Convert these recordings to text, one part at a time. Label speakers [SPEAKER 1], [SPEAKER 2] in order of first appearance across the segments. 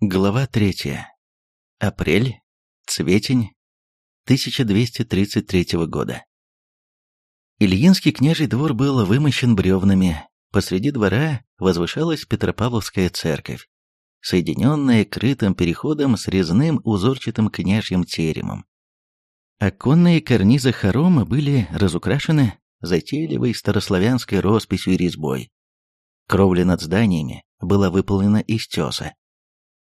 [SPEAKER 1] Глава третья. Апрель. Цветень. 1233 года. Ильинский княжий двор был вымощен бревнами. Посреди двора возвышалась Петропавловская церковь, соединенная крытым переходом с резным узорчатым княжьим теремом. Оконные карнизы хорома были разукрашены затейливой старославянской росписью и резьбой. Кровля над зданиями была выполнена из теса,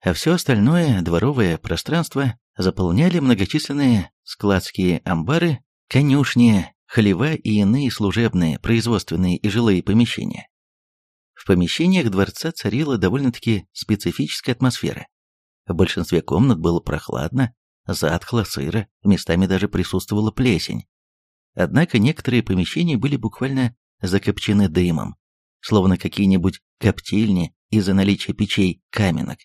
[SPEAKER 1] а все остальное дворовое пространство заполняли многочисленные складские амбары, конюшни, хлева и иные служебные, производственные и жилые помещения. В помещениях дворца царила довольно-таки специфическая атмосфера. В большинстве комнат было прохладно, затхло, сыро, местами даже присутствовала плесень. Однако некоторые помещения были буквально закопчены дымом, словно какие-нибудь коптильни из-за наличия печей каменок.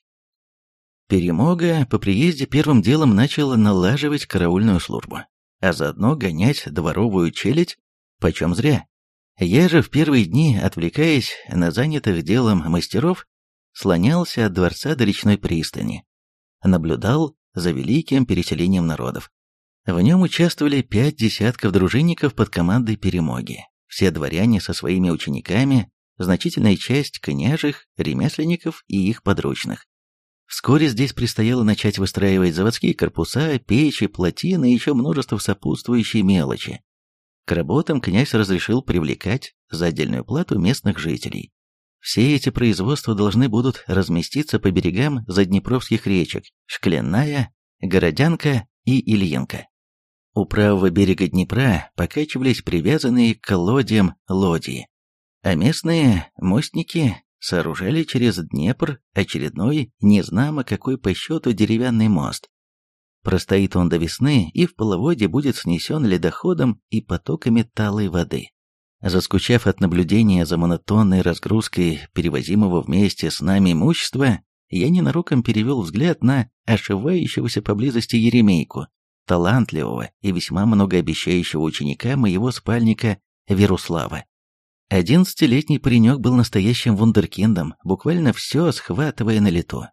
[SPEAKER 1] Перемога по приезде первым делом начала налаживать караульную службу, а заодно гонять дворовую челядь почем зря. Я же в первые дни, отвлекаясь на занятых делом мастеров, слонялся от дворца до речной пристани, наблюдал за великим переселением народов. В нем участвовали пять десятков дружинников под командой Перемоги, все дворяне со своими учениками, значительная часть княжих, ремесленников и их подручных. Вскоре здесь предстояло начать выстраивать заводские корпуса, печи, плотины и еще множество сопутствующей мелочи. К работам князь разрешил привлекать за отдельную плату местных жителей. Все эти производства должны будут разместиться по берегам заднепровских речек Шкляная, Городянка и Ильинка. У правого берега Днепра покачивались привязанные к колодиям лодии, а местные мостники сооружали через Днепр очередной, незнамо какой по счету деревянный мост. Простоит он до весны и в половодье будет снесен ледоходом и потоками талой воды. Заскучав от наблюдения за монотонной разгрузкой перевозимого вместе с нами имущества, я ненароком перевел взгляд на ошивающегося поблизости Еремейку, талантливого и весьма многообещающего ученика моего спальника Веруслава. Одиннадцатилетний паренек был настоящим вундеркиндом, буквально все схватывая на лету.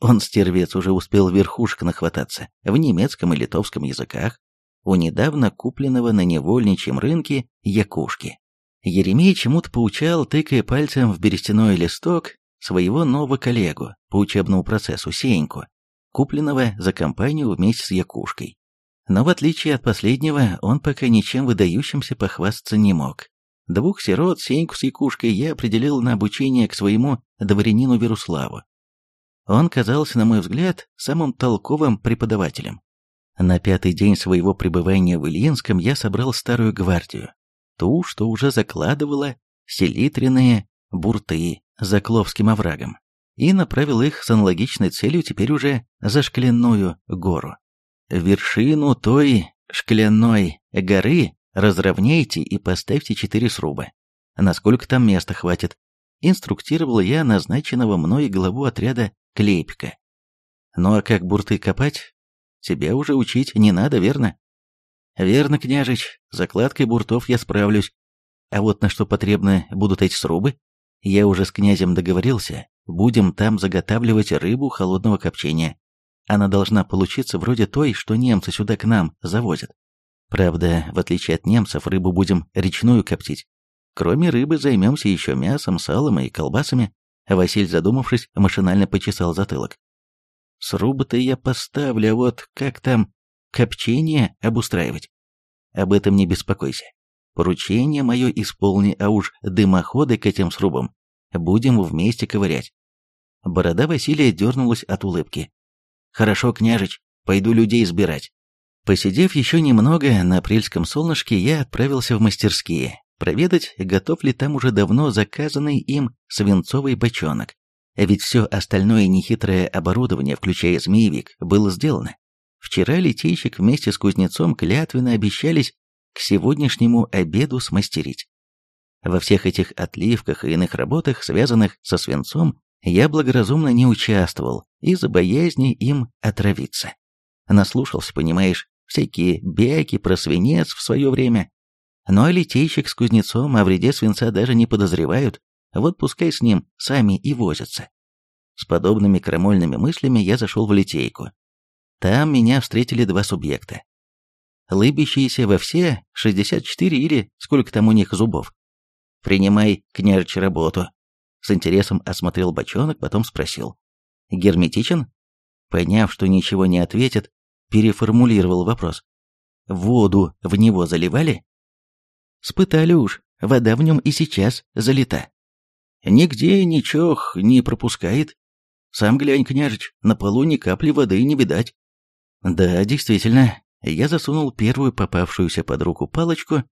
[SPEAKER 1] Он, стервец, уже успел верхушек нахвататься в немецком и литовском языках у недавно купленного на невольничьем рынке якушки. Еремей чему-то поучал, тыкая пальцем в берестяной листок своего нового коллегу по учебному процессу Сеньку, купленного за компанию вместе с якушкой. Но в отличие от последнего, он пока ничем выдающимся похвастаться не мог. Двух сирот, Сеньку с Якушкой, я определил на обучение к своему дворянину Веруславу. Он казался, на мой взгляд, самым толковым преподавателем. На пятый день своего пребывания в Ильинском я собрал старую гвардию, ту, что уже закладывала селитренные бурты за Кловским оврагом, и направил их с аналогичной целью теперь уже за Шкляную гору. Вершину той Шкляной горы Разровняйте и поставьте четыре сруба. Насколько там места хватит? Инструктировал я назначенного мной главу отряда Клейпика. Ну а как бурты копать? Тебя уже учить не надо, верно? Верно, княжич, закладкой буртов я справлюсь. А вот на что потребны будут эти срубы? Я уже с князем договорился, будем там заготавливать рыбу холодного копчения. Она должна получиться вроде той, что немцы сюда к нам завозят. Правда, в отличие от немцев, рыбу будем речную коптить. Кроме рыбы займемся еще мясом, салом и колбасами. Василь, задумавшись, машинально почесал затылок. Срубы-то я поставлю, а вот как там копчение обустраивать? Об этом не беспокойся. Поручение мое исполни, а уж дымоходы к этим срубам будем вместе ковырять. Борода Василия дернулась от улыбки. «Хорошо, княжич, пойду людей сбирать. Посидев еще немного на апрельском солнышке, я отправился в мастерские, проведать, готов ли там уже давно заказанный им свинцовый бочонок. Ведь все остальное нехитрое оборудование, включая змеевик, было сделано. Вчера литейщик вместе с кузнецом клятвенно обещались к сегодняшнему обеду смастерить. Во всех этих отливках и иных работах, связанных со свинцом, я благоразумно не участвовал из-за боязни им отравиться. Наслушался, понимаешь, всякие бяки про свинец в свое время. А литейщик с кузнецом о вреде свинца даже не подозревают, вот пускай с ним сами и возятся. С подобными крамольными мыслями я зашел в литейку. Там меня встретили два субъекта. Лыбящиеся во все 64 или сколько там у них зубов. «Принимай, княжич, работу». С интересом осмотрел бочонок, потом спросил. «Герметичен?» Поняв, что ничего не ответит, переформулировал вопрос. «Воду в него заливали?» «Спытали уж, вода в нем и сейчас залита». «Нигде ничего не пропускает. Сам глянь, княжич, на полу ни капли воды не видать». Да, действительно, я засунул первую попавшуюся под руку палочку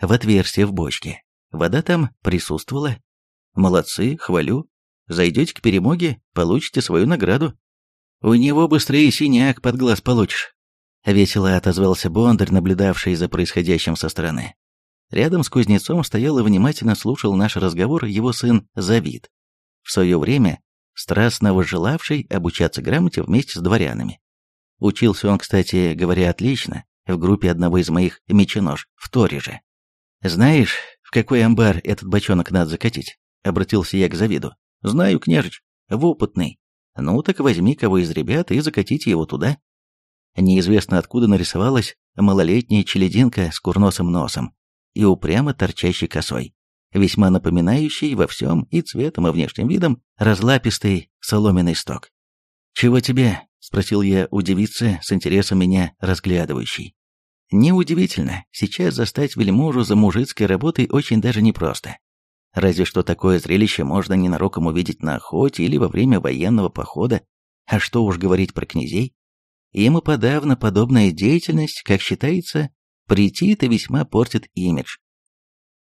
[SPEAKER 1] в отверстие в бочке. Вода там присутствовала. Молодцы, хвалю. Зайдете к перемоге, получите свою награду. У него быстрее синяк под глаз получишь. Весело отозвался Бондарь, наблюдавший за происходящим со стороны. Рядом с кузнецом стоял и внимательно слушал наш разговор его сын Завид. В свое время страстно возжелавший обучаться грамоте вместе с дворянами. Учился он, кстати говоря, отлично, в группе одного из моих меченож, в Ториже. «Знаешь, в какой амбар этот бочонок надо закатить?» — обратился я к Завиду. «Знаю, княжич, в опытный. Ну так возьми кого из ребят и закатите его туда». Неизвестно откуда нарисовалась малолетняя челединка с курносым носом и упрямо торчащей косой, весьма напоминающий во всем и цветом, и внешним видом разлапистый соломенный сток. «Чего тебе?» — спросил я у девицы, с интересом меня разглядывающей. Неудивительно, сейчас застать вельможу за мужицкой работой очень даже непросто. Разве что такое зрелище можно ненароком увидеть на охоте или во время военного похода, а что уж говорить про князей. И подавно подобная деятельность, как считается, прийти-то весьма портит имидж.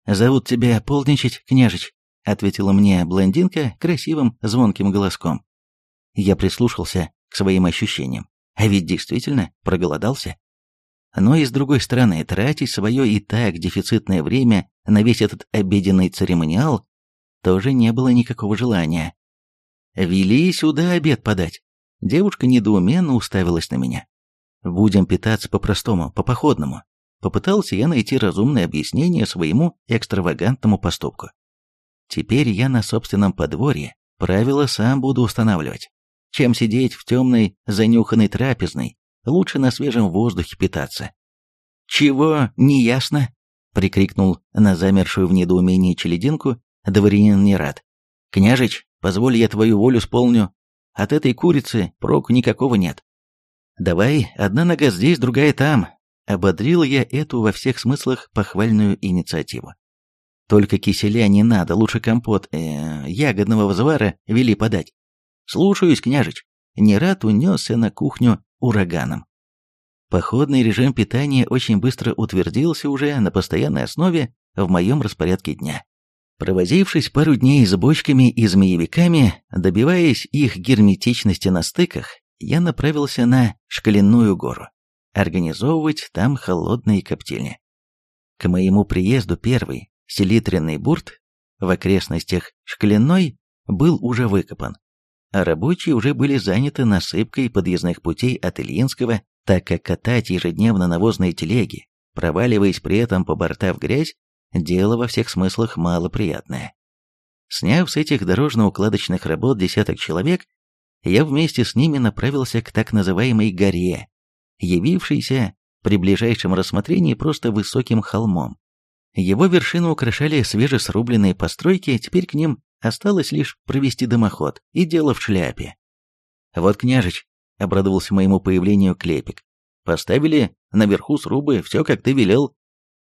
[SPEAKER 1] «Зовут тебя полничать, княжич», — ответила мне блондинка красивым звонким голоском. Я прислушался к своим ощущениям. А ведь действительно проголодался. Но и с другой стороны, тратить свое и так дефицитное время на весь этот обеденный церемониал тоже не было никакого желания. «Вели сюда обед подать». Девушка недоуменно уставилась на меня. «Будем питаться по-простому, по-походному». Попытался я найти разумное объяснение своему экстравагантному поступку. Теперь я на собственном подворье правила сам буду устанавливать чем сидеть в темной, занюханной трапезной, лучше на свежем воздухе питаться. «Чего, не ясно?» — прикрикнул на замершую в недоумении челединку дворянин не рад. «Княжич, позволь я твою волю исполню. От этой курицы проку никакого нет. Давай, одна нога здесь, другая там». Ободрил я эту во всех смыслах похвальную инициативу. Только киселя не надо, лучше компот э, ягодного взвара вели подать. «Слушаюсь, княжич». Нерад унесся на кухню ураганом. Походный режим питания очень быстро утвердился уже на постоянной основе в моем распорядке дня. Провозившись пару дней с бочками и змеевиками, добиваясь их герметичности на стыках, я направился на Шкаленную гору, организовывать там холодные коптильни. К моему приезду первый селитренный бурт в окрестностях Шкаленной был уже выкопан а рабочие уже были заняты насыпкой подъездных путей от Ильинского, так как катать ежедневно навозные телеги, проваливаясь при этом по борта в грязь, дело во всех смыслах малоприятное. Сняв с этих дорожно-укладочных работ десяток человек, я вместе с ними направился к так называемой горе, явившейся при ближайшем рассмотрении просто высоким холмом. Его вершину украшали свежесрубленные постройки, теперь к ним Осталось лишь провести дымоход, и дело в шляпе. «Вот, княжич», — обрадовался моему появлению Клепик, «поставили наверху срубы, все как ты велел».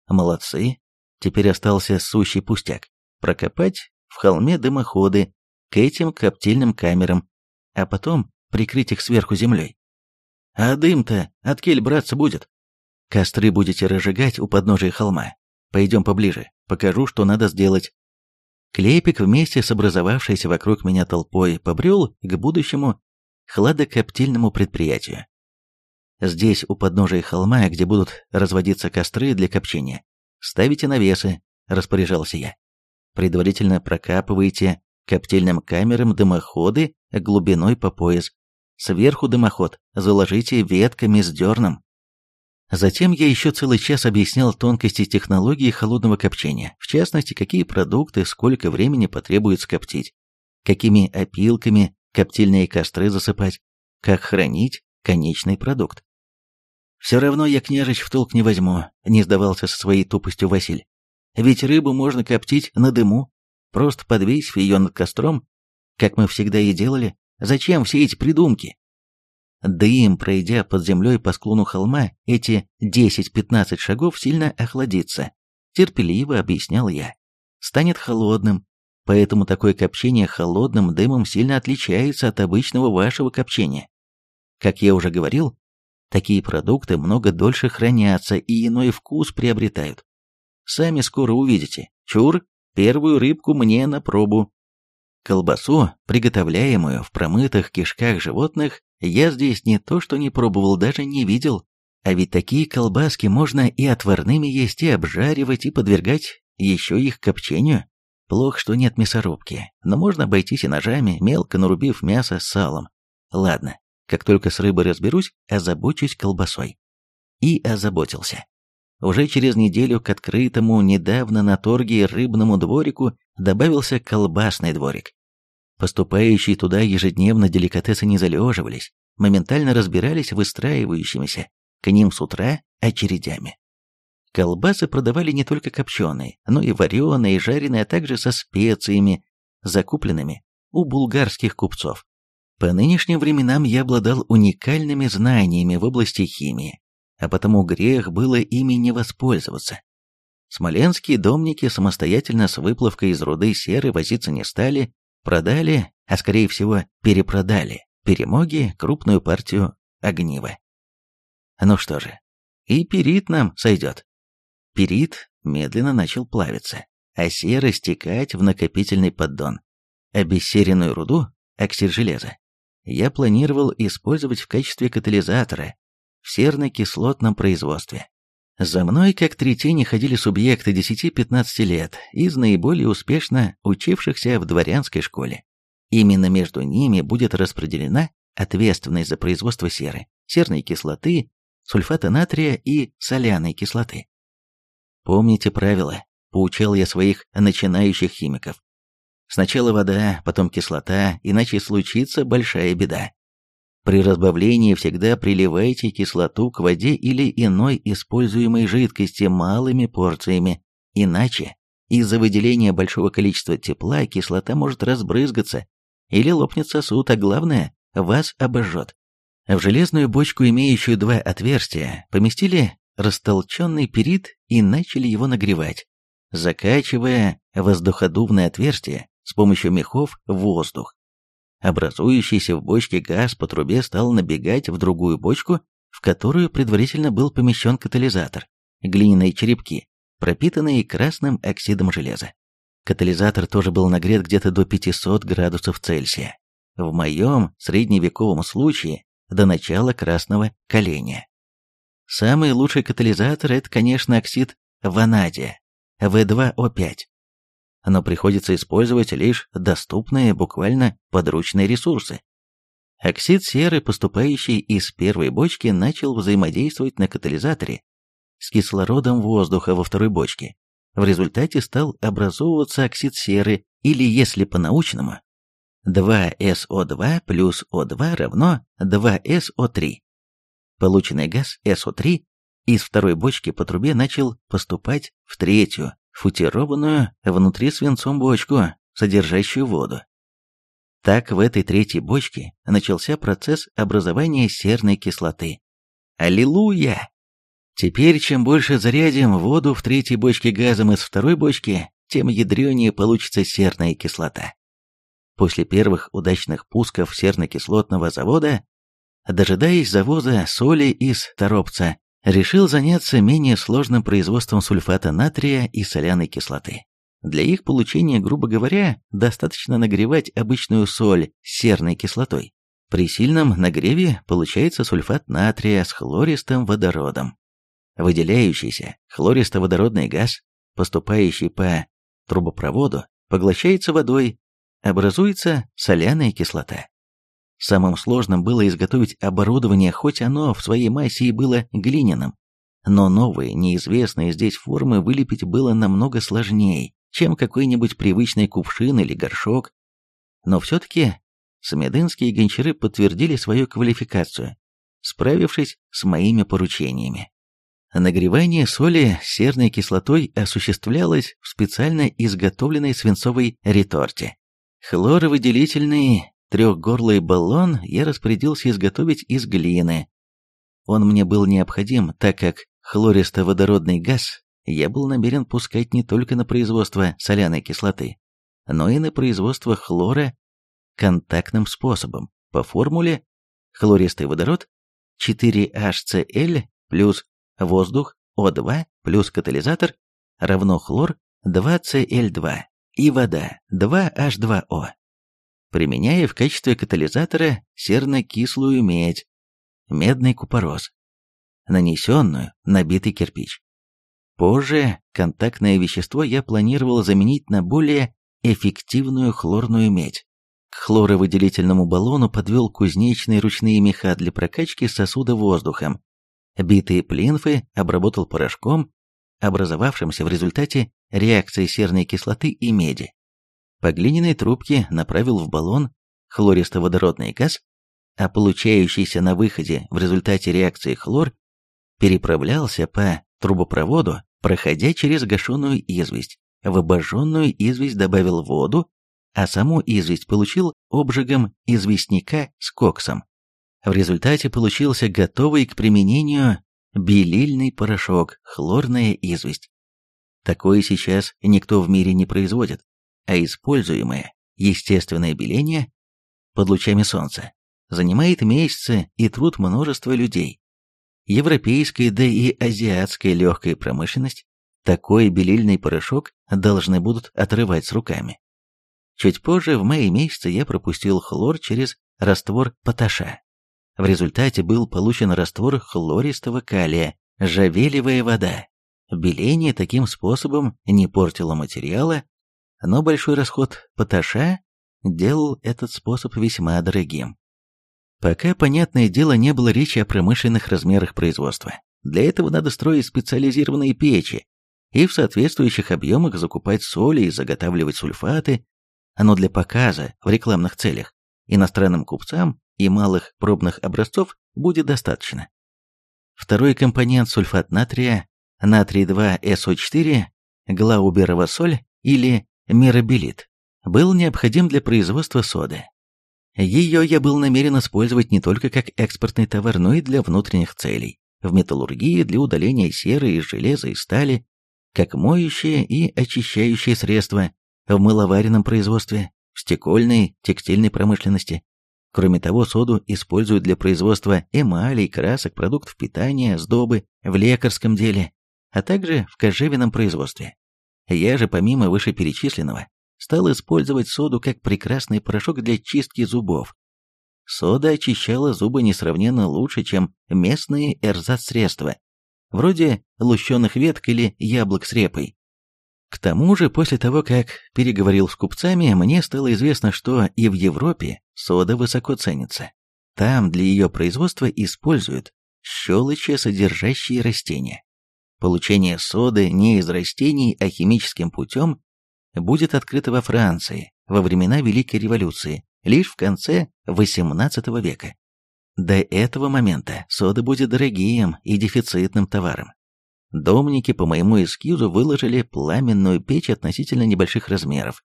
[SPEAKER 1] «Молодцы. Теперь остался сущий пустяк. Прокопать в холме дымоходы к этим коптильным камерам, а потом прикрыть их сверху землей. А дым-то от кель браться будет. Костры будете разжигать у подножия холма. Пойдем поближе, покажу, что надо сделать. Клепик вместе с образовавшейся вокруг меня толпой побрел к будущему хладокоптильному предприятию. Здесь, у подножия холма, где будут разводиться костры для копчения, ставите навесы, распоряжался я. Предварительно прокапывайте коптильным камерам дымоходы глубиной по пояс. Сверху дымоход заложите ветками с дерном. Затем я еще целый час объяснял тонкости технологии холодного копчения, в частности, какие продукты сколько времени потребуется коптить, какими опилками, коптильные костры засыпать, как хранить конечный продукт. «Все равно я, княжич, в толк не возьму», — не сдавался со своей тупостью Василь. «Ведь рыбу можно коптить на дыму, просто подвесив ее над костром, как мы всегда и делали. Зачем все эти придумки?» Дым, пройдя под землей по склону холма, эти 10-15 шагов сильно охладится. Терпеливо объяснял я. Станет холодным, поэтому такое копчение холодным дымом сильно отличается от обычного вашего копчения. Как я уже говорил, такие продукты много дольше хранятся и иной вкус приобретают. Сами скоро увидите. Чур, первую рыбку мне на пробу. Колбасу, приготовляемую в промытых кишках животных, я здесь не то что не пробовал, даже не видел. А ведь такие колбаски можно и отварными есть, и обжаривать, и подвергать еще их копчению. Плохо, что нет мясорубки, но можно обойтись и ножами, мелко нарубив мясо с салом. Ладно, как только с рыбой разберусь, озабочусь колбасой. И озаботился. Уже через неделю к открытому недавно на торге рыбному дворику добавился колбасный дворик. Поступающие туда ежедневно деликатесы не залеживались, моментально разбирались выстраивающимися к ним с утра очередями. Колбасы продавали не только копченые, но и вареные, и жареные, а также со специями, закупленными у булгарских купцов. По нынешним временам я обладал уникальными знаниями в области химии, а потому грех было ими не воспользоваться. Смоленские домники самостоятельно с выплавкой из руды серы возиться не стали, продали, а скорее всего перепродали, перемоги крупную партию огнива. Ну что же, и перит нам сойдет. Перит медленно начал плавиться, а сера стекать в накопительный поддон. Обессеренную руду, оксид железа, я планировал использовать в качестве катализатора в серно-кислотном производстве. За мной как три тени ходили субъекты 10-15 лет, из наиболее успешно учившихся в дворянской школе. Именно между ними будет распределена ответственность за производство серы, серной кислоты, сульфата натрия и соляной кислоты. Помните правила, поучал я своих начинающих химиков. Сначала вода, потом кислота, иначе случится большая беда. При разбавлении всегда приливайте кислоту к воде или иной используемой жидкости малыми порциями, иначе из-за выделения большого количества тепла кислота может разбрызгаться или лопнет сосуд, а главное, вас обожжет. В железную бочку, имеющую два отверстия, поместили растолченный перит и начали его нагревать, закачивая воздуходувное отверстие с помощью мехов воздух. Образующийся в бочке газ по трубе стал набегать в другую бочку, в которую предварительно был помещен катализатор, глиняные черепки, пропитанные красным оксидом железа. Катализатор тоже был нагрет где-то до 500 градусов Цельсия. В моем средневековом случае до начала красного коления. Самый лучший катализатор – это, конечно, оксид ванадия, В2O5 но приходится использовать лишь доступные буквально подручные ресурсы. Оксид серы, поступающий из первой бочки, начал взаимодействовать на катализаторе с кислородом воздуха во второй бочке. В результате стал образовываться оксид серы, или, если по-научному, 2SO2 плюс O2 равно 2SO3. Полученный газ SO3 из второй бочки по трубе начал поступать в третью, футированную внутри свинцом бочку, содержащую воду. Так в этой третьей бочке начался процесс образования серной кислоты. Аллилуйя! Теперь чем больше зарядим воду в третьей бочке газом из второй бочки, тем ядренее получится серная кислота. После первых удачных пусков серно-кислотного завода, дожидаясь завоза соли из Торопца, решил заняться менее сложным производством сульфата натрия и соляной кислоты. Для их получения, грубо говоря, достаточно нагревать обычную соль серной кислотой. При сильном нагреве получается сульфат натрия с хлористым водородом. Выделяющийся хлористо-водородный газ, поступающий по трубопроводу, поглощается водой, образуется соляная кислота. Самым сложным было изготовить оборудование, хоть оно в своей массе и было глиняным. Но новые, неизвестные здесь формы вылепить было намного сложнее, чем какой-нибудь привычный кувшин или горшок. Но все-таки смедынские гончары подтвердили свою квалификацию, справившись с моими поручениями. Нагревание соли серной кислотой осуществлялось в специально изготовленной свинцовой реторте. Хлоровыделительный трехгорлый баллон я распорядился изготовить из глины. Он мне был необходим, так как хлористо-водородный газ я был намерен пускать не только на производство соляной кислоты, но и на производство хлора контактным способом по формуле хлористый водород 4HCl плюс воздух О2 плюс катализатор равно хлор 2Cl2 и вода 2H2O, применяя в качестве катализатора серно-кислую медь, медный купорос, нанесенную на битый кирпич. Позже контактное вещество я планировал заменить на более эффективную хлорную медь. К хлоровыделительному баллону подвел кузнечные ручные меха для прокачки сосуда воздухом. Битые плинфы обработал порошком, образовавшимся в результате реакции серной кислоты и меди. По глиняной трубке направил в баллон хлористо-водородный газ, а получающийся на выходе в результате реакции хлор переправлялся по трубопроводу, проходя через гашеную известь. В обожженную известь добавил воду, а саму известь получил обжигом известняка с коксом. В результате получился готовый к применению белильный порошок, хлорная известь. Такое сейчас никто в мире не производит, а используемое естественное беление под лучами солнца занимает месяцы и труд множества людей. Европейская, да и азиатская легкая промышленность такой белильный порошок должны будут отрывать с руками. Чуть позже, в мае месяце, я пропустил хлор через раствор поташа. В результате был получен раствор хлористого калия, жавелевая вода. Беление таким способом не портило материала, но большой расход поташа делал этот способ весьма дорогим. Пока, понятное дело, не было речи о промышленных размерах производства. Для этого надо строить специализированные печи и в соответствующих объемах закупать соли и заготавливать сульфаты, но для показа в рекламных целях иностранным купцам и малых пробных образцов будет достаточно. Второй компонент сульфат натрия, натрий-2СО4, глауберова соль или мирабелит, был необходим для производства соды. Ее я был намерен использовать не только как экспортный товар, но и для внутренних целей, в металлургии для удаления серы из железа и стали, как моющее и очищающее средство, в мыловаренном производстве, в стекольной, текстильной промышленности, Кроме того, соду используют для производства эмалей, красок, продуктов питания, сдобы, в лекарском деле, а также в кожевенном производстве. Я же, помимо вышеперечисленного, стал использовать соду как прекрасный порошок для чистки зубов. Сода очищала зубы несравненно лучше, чем местные эрзац-средства, вроде лущеных веток или яблок с репой. К тому же, после того, как переговорил с купцами, мне стало известно, что и в Европе сода высоко ценится. Там для ее производства используют щелочи-содержащие растения. Получение соды не из растений, а химическим путем будет открыто во Франции во времена Великой революции, лишь в конце XVIII века. До этого момента сода будет дорогим и дефицитным товаром. Домники по моему эскизу выложили пламенную печь относительно небольших размеров,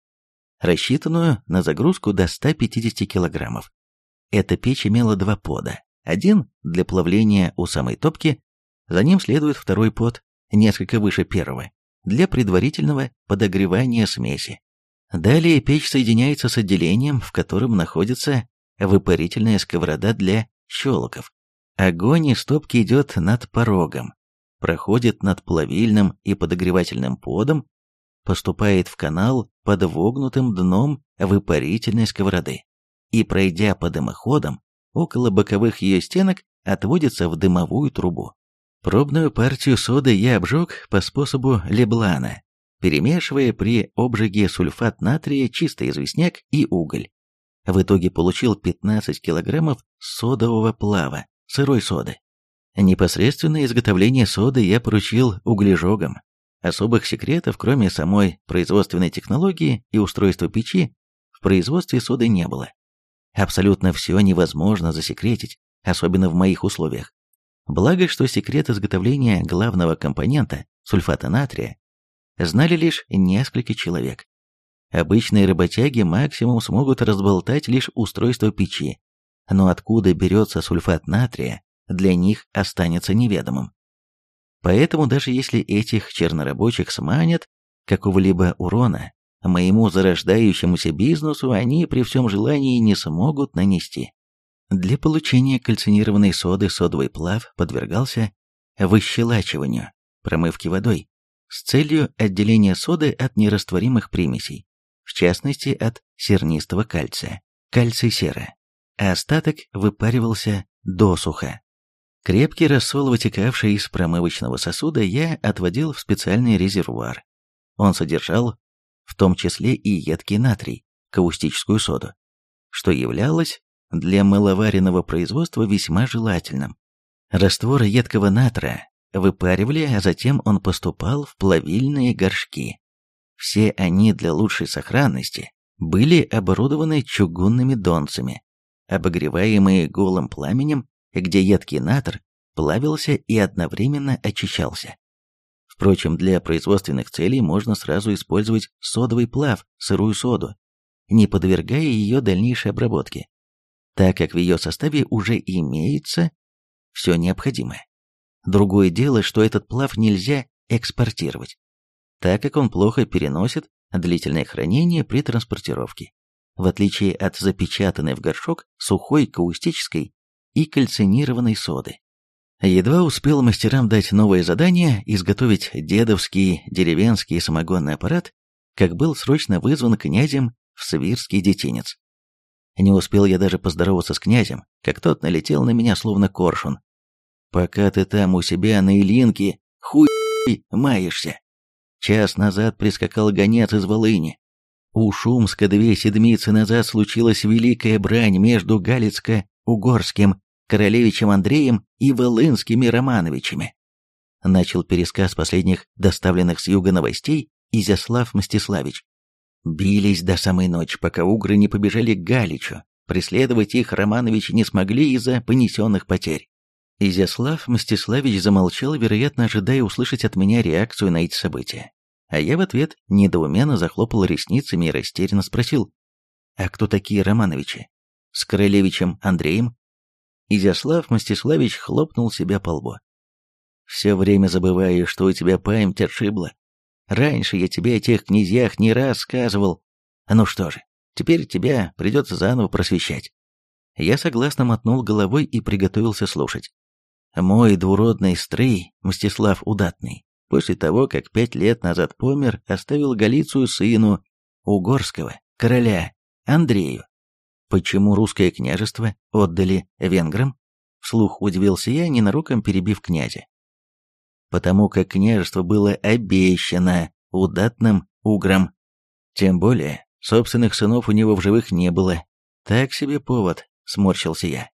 [SPEAKER 1] рассчитанную на загрузку до 150 килограммов. Эта печь имела два пода. Один для плавления у самой топки, за ним следует второй под, несколько выше первого, для предварительного подогревания смеси. Далее печь соединяется с отделением, в котором находится выпарительная сковорода для щелоков. Огонь из топки идет над порогом, проходит над плавильным и подогревательным подом, поступает в канал под вогнутым дном выпарительной сковороды и, пройдя по дымоходам, около боковых ее стенок отводится в дымовую трубу. Пробную партию соды я обжег по способу Леблана, перемешивая при обжиге сульфат натрия, чистый известняк и уголь. В итоге получил 15 килограммов содового плава, сырой соды. Непосредственное изготовление соды я поручил углежогам. Особых секретов, кроме самой производственной технологии и устройства печи, в производстве соды не было. Абсолютно все невозможно засекретить, особенно в моих условиях. Благо, что секрет изготовления главного компонента, сульфата натрия, знали лишь несколько человек. Обычные работяги максимум смогут разболтать лишь устройство печи, но откуда берется сульфат натрия, для них останется неведомым. Поэтому даже если этих чернорабочих сманят, какого-либо урона моему зарождающемуся бизнесу они при всем желании не смогут нанести. Для получения кальцинированной соды содовый плав подвергался выщелачиванию, промывке водой, с целью отделения соды от нерастворимых примесей, в частности от сернистого кальция, кальций-сера, а остаток выпаривался досуха. Крепкий рассол, вытекавший из промывочного сосуда, я отводил в специальный резервуар. Он содержал в том числе и едкий натрий, каустическую соду, что являлось для мыловаренного производства весьма желательным. Раствор едкого натра выпаривали, а затем он поступал в плавильные горшки. Все они для лучшей сохранности были оборудованы чугунными донцами, обогреваемые голым пламенем где едкий натр плавился и одновременно очищался. Впрочем, для производственных целей можно сразу использовать содовый плав, сырую соду, не подвергая ее дальнейшей обработке, так как в ее составе уже имеется все необходимое. Другое дело, что этот плав нельзя экспортировать, так как он плохо переносит длительное хранение при транспортировке, в отличие от запечатанной в горшок сухой каустической и кальцинированной соды. Едва успел мастерам дать новое задание изготовить дедовский деревенский самогонный аппарат, как был срочно вызван князем в свирский детинец. Не успел я даже поздороваться с князем, как тот налетел на меня словно коршун. «Пока ты там у себя на Илинке, хуй маешься!» Час назад прискакал гонец из Волыни. У Шумска две седмицы назад случилась великая брань между Галицко-Угорским королевичем Андреем и Волынскими Романовичами. Начал пересказ последних доставленных с юга новостей Изяслав Мстиславич. Бились до самой ночи, пока угры не побежали к Галичу. Преследовать их Романовичи не смогли из-за понесенных потерь. Изяслав Мстиславич замолчал, вероятно, ожидая услышать от меня реакцию на эти события. А я в ответ недоуменно захлопал ресницами и растерянно спросил, «А кто такие Романовичи? С королевичем Андреем Изяслав Мстиславич хлопнул себя по лбу. «Все время забываю, что у тебя память отшибла. Раньше я тебе о тех князьях не раз сказывал. Ну что же, теперь тебя придется заново просвещать». Я согласно мотнул головой и приготовился слушать. Мой двуродный стрей, Мстислав Удатный, после того, как пять лет назад помер, оставил Галицию сыну, угорского, короля, Андрею, Почему русское княжество отдали венграм? Вслух удивился я, ненароком перебив князя. Потому как княжество было обещано удатным уграм. Тем более, собственных сынов у него в живых не было. Так себе повод, сморщился я.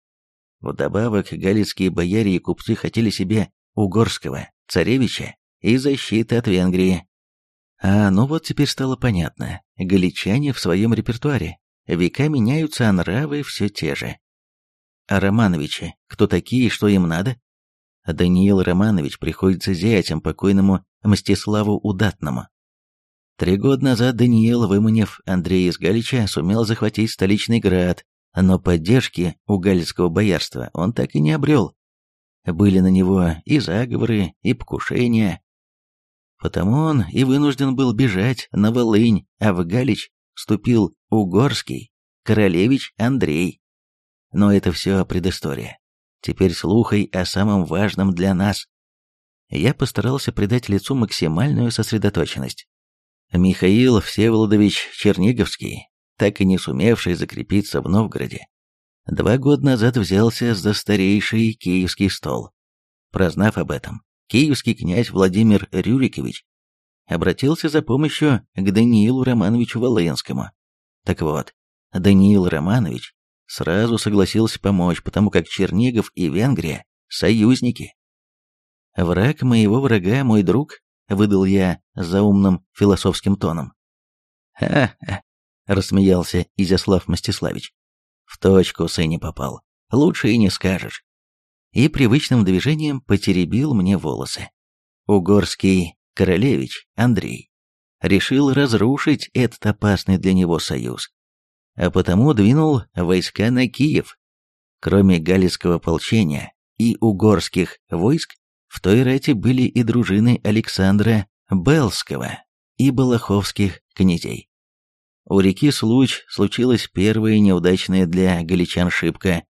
[SPEAKER 1] Вдобавок, галицкие бояре и купцы хотели себе угорского царевича и защиты от Венгрии. А, ну вот теперь стало понятно. Галичане в своем репертуаре. Века меняются, а нравы все те же. А Романовичи, кто такие что им надо? Даниил Романович приходится зятем покойному Мстиславу Удатному. Три года назад Даниил, выманив Андрея из Галича, сумел захватить столичный град, но поддержки у галицкого боярства он так и не обрел. Были на него и заговоры, и покушения. Потому он и вынужден был бежать на Волынь, а в Галич вступил Угорский, королевич Андрей. Но это все предыстория. Теперь слухай о самом важном для нас. Я постарался придать лицу максимальную сосредоточенность. Михаил Всеволодович Черниговский, так и не сумевший закрепиться в Новгороде, два года назад взялся за старейший киевский стол. Прознав об этом, киевский князь Владимир Рюрикович обратился за помощью к Даниилу Романовичу Волынскому. Так вот, Даниил Романович сразу согласился помочь, потому как Чернигов и Венгрия – союзники. «Враг моего врага – мой друг», – выдал я за умным философским тоном. «Ха-ха», – рассмеялся Изяслав Мстиславич. В точку сыне попал. Лучше и не скажешь. И привычным движением потеребил мне волосы. Угорский королевич Андрей решил разрушить этот опасный для него союз, а потому двинул войска на Киев. Кроме галицкого ополчения и угорских войск, в той рате были и дружины Александра Белского и Балаховских князей. У реки Случ случилась первая неудачная для галичан шибка,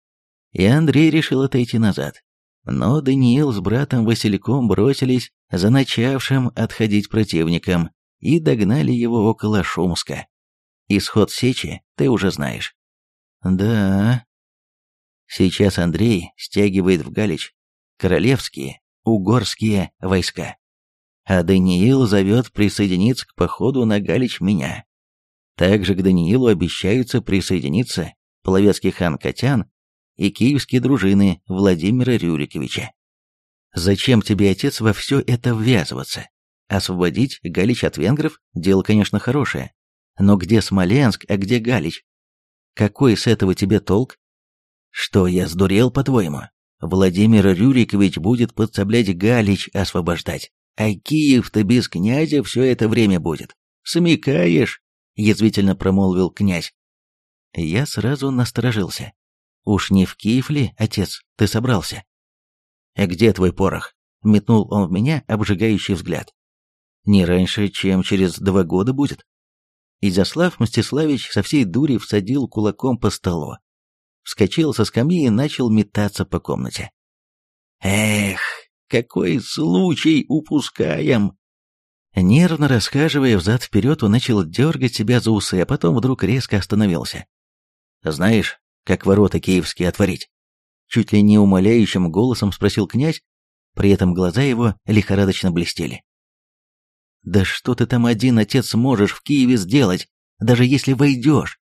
[SPEAKER 1] и Андрей решил отойти назад. Но Даниил с братом Васильком бросились за начавшим отходить противником и догнали его около Шумска. Исход сечи ты уже знаешь. Да. Сейчас Андрей стягивает в Галич королевские, угорские войска. А Даниил зовет присоединиться к походу на Галич меня. Также к Даниилу обещаются присоединиться половецкий хан Катян и киевские дружины Владимира Рюриковича. Зачем тебе, отец, во все это ввязываться? Освободить Галич от венгров – дело, конечно, хорошее. Но где Смоленск, а где Галич? Какой с этого тебе толк? Что, я сдурел, по-твоему? Владимир Рюрикович будет подсоблять Галич освобождать, а Киев-то без князя все это время будет. Смекаешь? язвительно промолвил князь. Я сразу насторожился. Уж не в Киев ли, отец, ты собрался? «А где твой порох?» — метнул он в меня обжигающий взгляд. «Не раньше, чем через два года будет». Изяслав Мстиславич со всей дури всадил кулаком по столу. Вскочил со скамьи и начал метаться по комнате. «Эх, какой случай упускаем!» Нервно расхаживая взад-вперед, он начал дергать себя за усы, а потом вдруг резко остановился. «Знаешь, как ворота киевские отворить?» Чуть ли не умоляющим голосом спросил князь, при этом глаза его лихорадочно блестели. «Да что ты там один, отец, можешь в Киеве сделать, даже если войдешь?»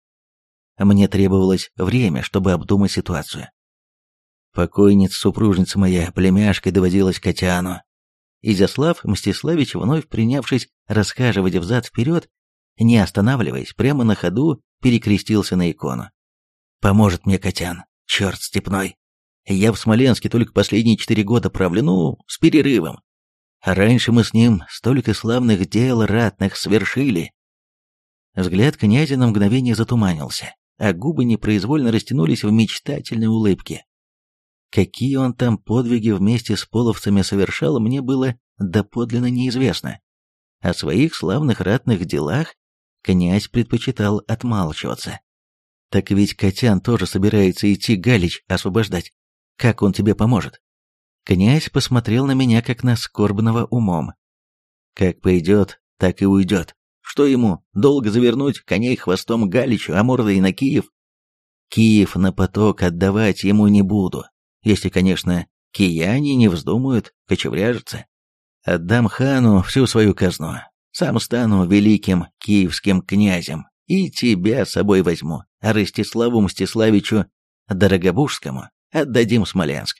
[SPEAKER 1] Мне требовалось время, чтобы обдумать ситуацию. Покойница, супружница моя, племяшкой доводилась Катяну, Изяслав Мстиславич, вновь принявшись расхаживать взад-вперед, не останавливаясь, прямо на ходу перекрестился на икону. «Поможет мне Котян, черт степной. Я в Смоленске только последние четыре года правлю, ну, с перерывом. Раньше мы с ним столько славных дел ратных свершили». Взгляд князя на мгновение затуманился, а губы непроизвольно растянулись в мечтательной улыбке. Какие он там подвиги вместе с половцами совершал, мне было доподлинно неизвестно. О своих славных ратных делах князь предпочитал отмалчиваться. Так ведь Котян тоже собирается идти Галич освобождать. Как он тебе поможет? Князь посмотрел на меня, как на скорбного умом. Как пойдет, так и уйдет. Что ему, долго завернуть коней хвостом Галичу, а мордой на Киев? Киев на поток отдавать ему не буду если, конечно, кияне не вздумают кочевряжиться. Отдам хану всю свою казну, сам стану великим киевским князем и тебя с собой возьму, а Ростиславу Мстиславичу Дорогобужскому отдадим Смоленск.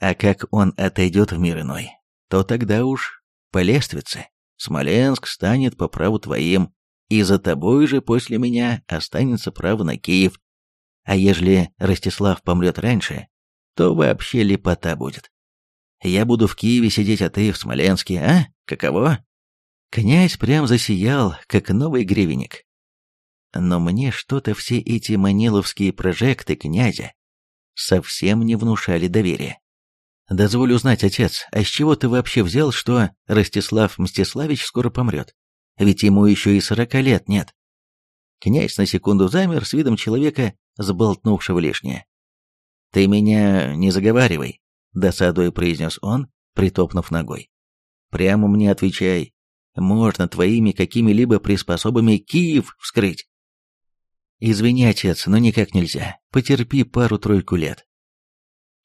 [SPEAKER 1] А как он отойдет в мир иной, то тогда уж по лествице Смоленск станет по праву твоим, и за тобой же после меня останется право на Киев. А ежели Ростислав помрет раньше, то вообще лепота будет. Я буду в Киеве сидеть, а ты в Смоленске, а? Каково?» Князь прям засиял, как новый гривенник. Но мне что-то все эти маниловские прожекты князя совсем не внушали доверия. «Дозволю узнать, отец, а с чего ты вообще взял, что Ростислав Мстиславич скоро помрет? Ведь ему еще и сорока лет нет». Князь на секунду замер с видом человека, сболтнувшего лишнее. «Ты меня не заговаривай», — досадой произнес он, притопнув ногой. «Прямо мне отвечай. Можно твоими какими-либо приспособами Киев вскрыть?» «Извини, отец, но никак нельзя. Потерпи пару-тройку лет».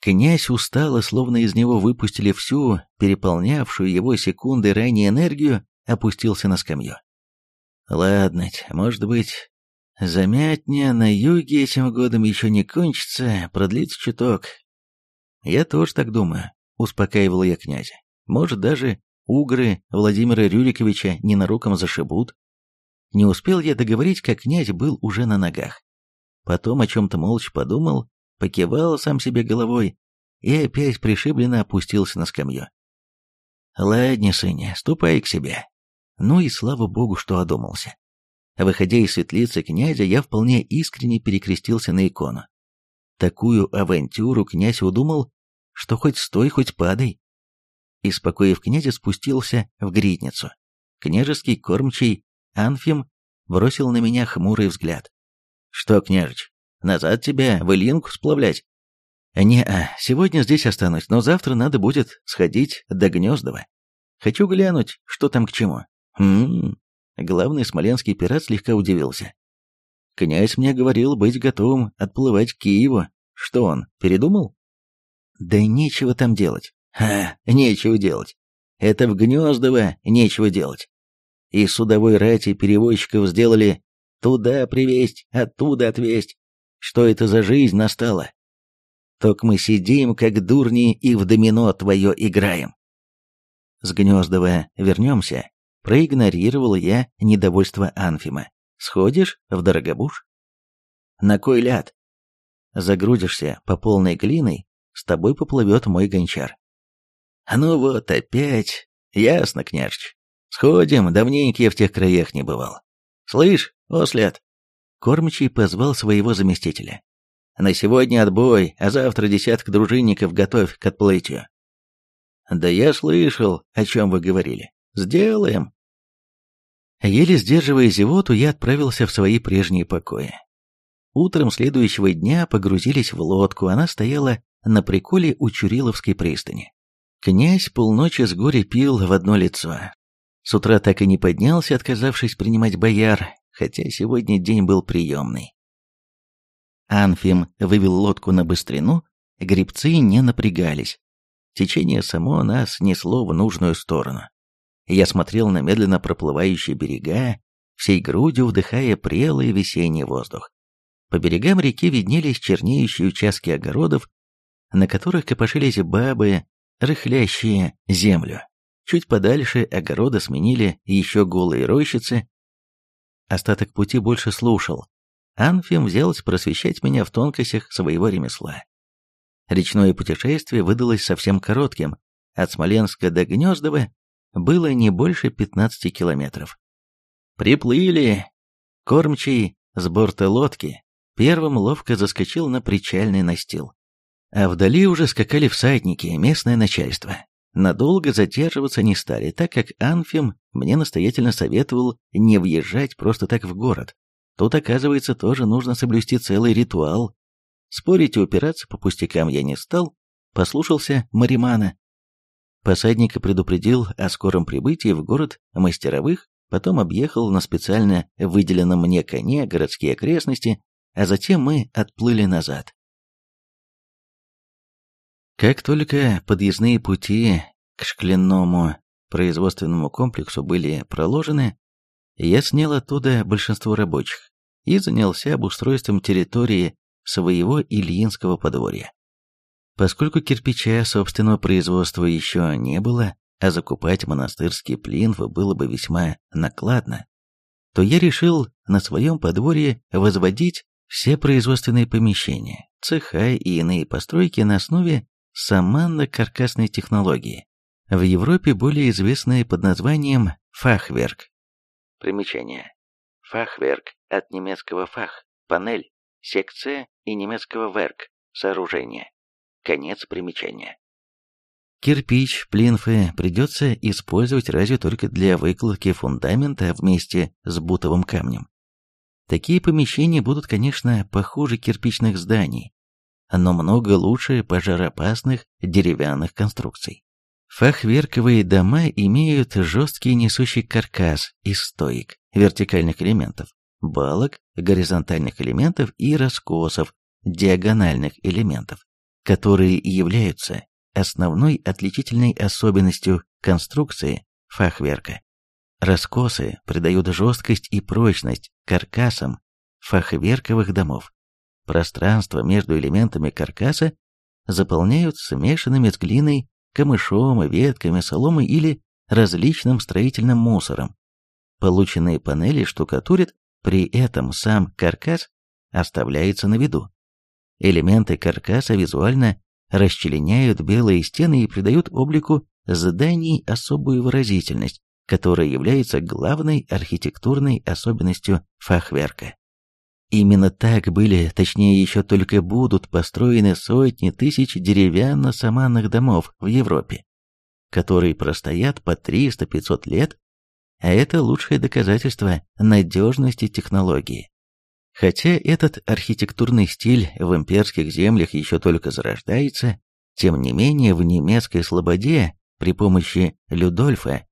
[SPEAKER 1] Князь устало, словно из него выпустили всю, переполнявшую его секунды ранее энергию, опустился на скамью. «Ладно, может быть, Замятня на юге этим годом еще не кончится, продлится чуток. Я тоже так думаю, успокаивал я князя. Может, даже угры Владимира Рюриковича ненаруком зашибут. Не успел я договорить, как князь был уже на ногах. потом о чем-то молча подумал, покивал сам себе головой и опять пришибленно опустился на скамью. «Ладно, сыне, ступай к себе». Ну и слава богу, что одумался. Выходя из светлицы князя, я вполне искренне перекрестился на икону. Такую авантюру князь удумал, что хоть стой, хоть падай. Из покоев князя спустился в гридницу. Княжеский кормчий Анфим бросил на меня хмурый взгляд. «Что, княжич, назад тебя в Ильинку сплавлять?» «Не-а, сегодня здесь останусь, но завтра надо будет сходить до Гнездова. Хочу глянуть, что там к чему». «Хм...» Главный смоленский пират слегка удивился. «Князь мне говорил быть готовым отплывать к Киеву. Что он, передумал?» «Да нечего там делать». «Ха, нечего делать. Это в Гнездово нечего делать. И судовой рати перевозчиков сделали туда привезть, оттуда отвезть. Что это за жизнь настала? Только мы сидим, как дурни, и в домино твое играем. С Гнездова вернемся. Проигнорировал я недовольство Анфима. Сходишь в Дорогобуш? На кой ляд? Загрузишься по полной глиной, с тобой поплывет мой гончар. Ну вот опять. Ясно, княжич. Сходим, давненько я в тех краях не бывал. Слышь, ослед. Кормчий позвал своего заместителя. На сегодня отбой, а завтра десяток дружинников готовь к отплытию. Да я слышал, о чем вы говорили. Сделаем. Еле сдерживая зевоту, я отправился в свои прежние покои. Утром следующего дня погрузились в лодку, она стояла на приколе у Чуриловской пристани. Князь полночи с горя пил в одно лицо. С утра так и не поднялся, отказавшись принимать бояр, хотя сегодня день был приемный. Анфим вывел лодку на быстрину, грибцы не напрягались. Течение само нас несло в нужную сторону. Я смотрел на медленно проплывающие берега, всей грудью вдыхая прелый весенний воздух. По берегам реки виднелись чернеющие участки огородов, на которых копошились бабы, рыхлящие землю. Чуть подальше огорода сменили еще голые рощицы. Остаток пути больше слушал, Анфим взялся просвещать меня в тонкостях своего ремесла. Речное путешествие выдалось совсем коротким. От Смоленска до Гнездова было не больше 15 километров. Приплыли. Кормчий с борта лодки первым ловко заскочил на причальный настил. А вдали уже скакали всадники, местное начальство. Надолго задерживаться не стали, так как Анфим мне настоятельно советовал не въезжать просто так в город, Тут, оказывается, тоже нужно соблюсти целый ритуал. Спорить и упираться по пустякам я не стал, послушался Маримана. Посадника предупредил о скором прибытии в город мастеровых, потом объехал на специально выделенном мне коне городские окрестности, а затем мы отплыли назад. Как только подъездные пути к шклянному производственному комплексу были проложены, я снял оттуда большинство рабочих и занялся обустройством территории своего Ильинского подворья. Поскольку кирпича собственного производства еще не было, а закупать монастырский плинф было бы весьма накладно, то я решил на своем подворье возводить все производственные помещения, цеха и иные постройки на основе саманно-каркасной технологии, в Европе более известные под названием фахверк. Примечание. Фахверк от немецкого фах, панель, секция и немецкого верк, сооружение. Конец примечания. Кирпич, плинфы придется использовать разве только для выкладки фундамента вместе с бутовым камнем. Такие помещения будут, конечно, похуже кирпичных зданий, но много лучше пожароопасных деревянных конструкций. Фахверковые дома имеют жесткий несущий каркас из стоек, вертикальных элементов, балок, горизонтальных элементов и раскосов, диагональных элементов, которые являются основной отличительной особенностью конструкции фахверка. Раскосы придают жесткость и прочность каркасам фахверковых домов. Пространство между элементами каркаса заполняют смешанными с глиной камышом, ветками, соломой или различным строительным мусором. Полученные панели штукатурят, при этом сам каркас оставляется на виду. Элементы каркаса визуально расчленяют белые стены и придают облику зданий особую выразительность, которая является главной архитектурной особенностью фахверка. Именно так были, точнее еще только будут построены сотни тысяч деревянно-саманных домов в Европе, которые простоят по 300-500 лет, а это лучшее доказательство надежности технологии. Хотя этот архитектурный стиль в имперских землях еще только зарождается, тем не менее в немецкой слободе при помощи Людольфа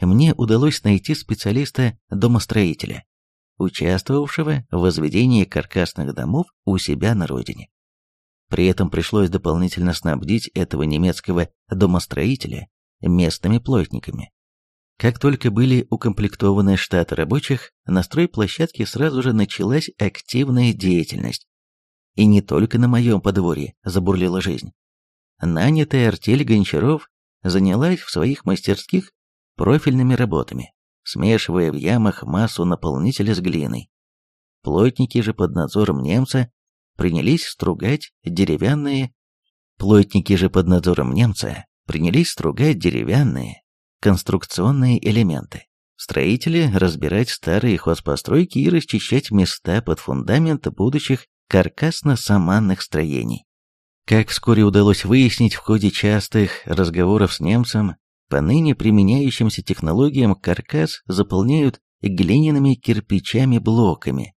[SPEAKER 1] мне удалось найти специалиста-домостроителя, участвовавшего в возведении каркасных домов у себя на родине. При этом пришлось дополнительно снабдить этого немецкого домостроителя местными плотниками. Как только были укомплектованы штаты рабочих, на стройплощадке сразу же началась активная деятельность. И не только на моем подворье забурлила жизнь. Нанятая артель гончаров занялась в своих мастерских профильными работами, смешивая в ямах массу наполнителя с глиной. Плотники же под надзором немца принялись стругать деревянные Плотники же под надзором немца принялись стругать деревянные конструкционные элементы. Строители разбирать старые хозпостройки и расчищать места под фундамент будущих каркасно-саманных строений. Как вскоре удалось выяснить в ходе частых разговоров с немцем, по ныне применяющимся технологиям каркас заполняют глиняными кирпичами-блоками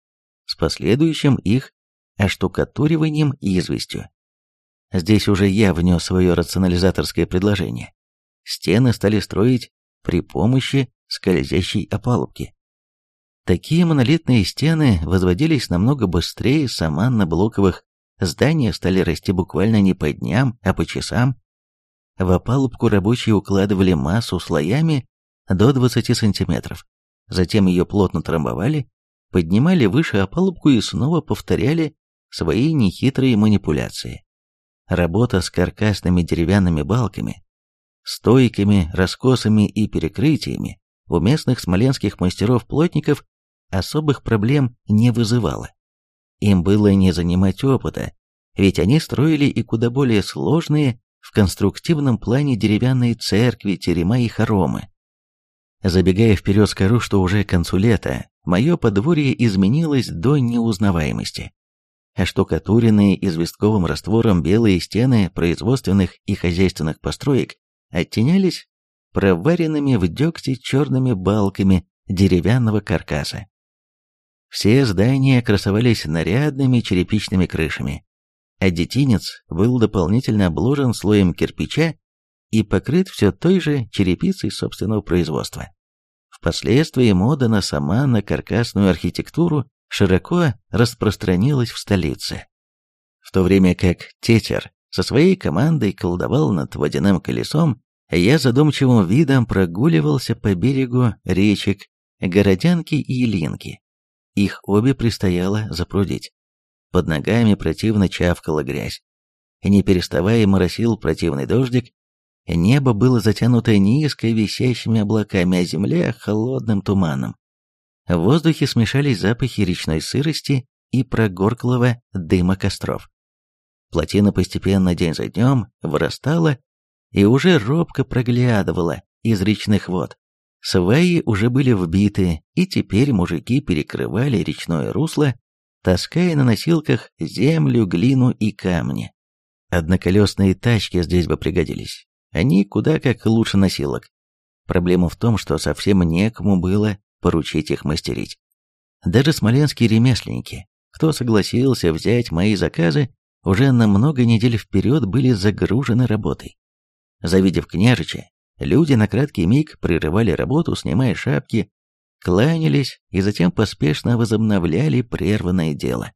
[SPEAKER 1] с последующим их оштукатуриванием известью. Здесь уже я внес свое рационализаторское предложение. Стены стали строить при помощи скользящей опалубки. Такие монолитные стены возводились намного быстрее саманно-блоковых Здания стали расти буквально не по дням, а по часам. В опалубку рабочие укладывали массу слоями до 20 сантиметров. Затем ее плотно трамбовали, поднимали выше опалубку и снова повторяли свои нехитрые манипуляции. Работа с каркасными деревянными балками, стойками, раскосами и перекрытиями у местных смоленских мастеров-плотников особых проблем не вызывала. Им было не занимать опыта, ведь они строили и куда более сложные в конструктивном плане деревянные церкви, терема и хоромы. Забегая вперед, скажу, что уже к концу лета мое подворье изменилось до неузнаваемости. А штукатуренные известковым раствором белые стены производственных и хозяйственных построек оттенялись проваренными в дегте черными балками деревянного каркаса. Все здания красовались нарядными черепичными крышами, а детинец был дополнительно обложен слоем кирпича и покрыт все той же черепицей собственного производства. Впоследствии мода на сама на каркасную архитектуру широко распространилась в столице. В то время как Тетер со своей командой колдовал над водяным колесом, я задумчивым видом прогуливался по берегу речек Городянки и Илинки, их обе предстояло запрудить. Под ногами противно чавкала грязь. Не переставая моросил противный дождик. Небо было затянуто низко висящими облаками, а земля — холодным туманом. В воздухе смешались запахи речной сырости и прогорклого дыма костров. Плотина постепенно день за днем вырастала и уже робко проглядывала из речных вод. Сваи уже были вбиты, и теперь мужики перекрывали речное русло, таская на носилках землю, глину и камни. Одноколесные тачки здесь бы пригодились. Они куда как лучше носилок. Проблема в том, что совсем некому было поручить их мастерить. Даже смоленские ремесленники, кто согласился взять мои заказы, уже на много недель вперед были загружены работой. Завидев княжича, Люди на краткий миг прерывали работу, снимая шапки, кланялись и затем поспешно возобновляли прерванное дело.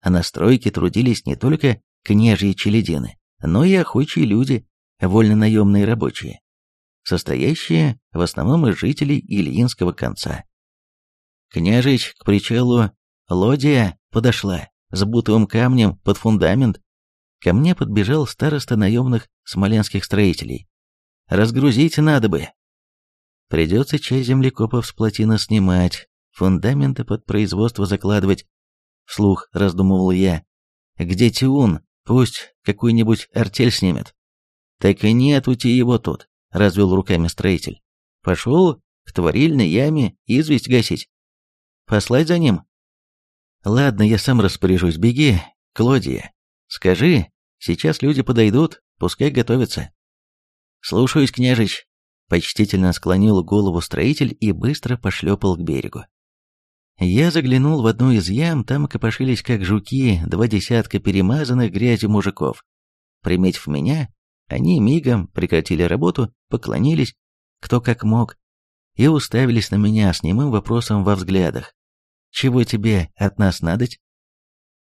[SPEAKER 1] А на стройке трудились не только княжьи челядины, но и охочие люди, вольнонаемные рабочие, состоящие в основном из жителей Ильинского конца. Княжич к причалу Лодия подошла с бутовым камнем под фундамент. Ко мне подбежал староста наемных смоленских строителей, Разгрузить надо бы. Придется часть землекопов с плотины снимать, фундаменты под производство закладывать. вслух раздумывал я. Где Тиун? Пусть какую-нибудь артель снимет. Так и нету-те его тут, развел руками строитель. Пошел в творильной яме известь гасить. Послать за ним? Ладно, я сам распоряжусь, беги, Клодия. Скажи, сейчас люди подойдут, пускай готовятся. Слушаюсь, княжич. Почтительно склонил голову строитель и быстро пошлепал к берегу. Я заглянул в одну из ям, там копошились как жуки два десятка перемазанных грязью мужиков. Приметив меня, они мигом прекратили работу, поклонились, кто как мог, и уставились на меня с немым вопросом во взглядах. «Чего тебе от нас надоть?»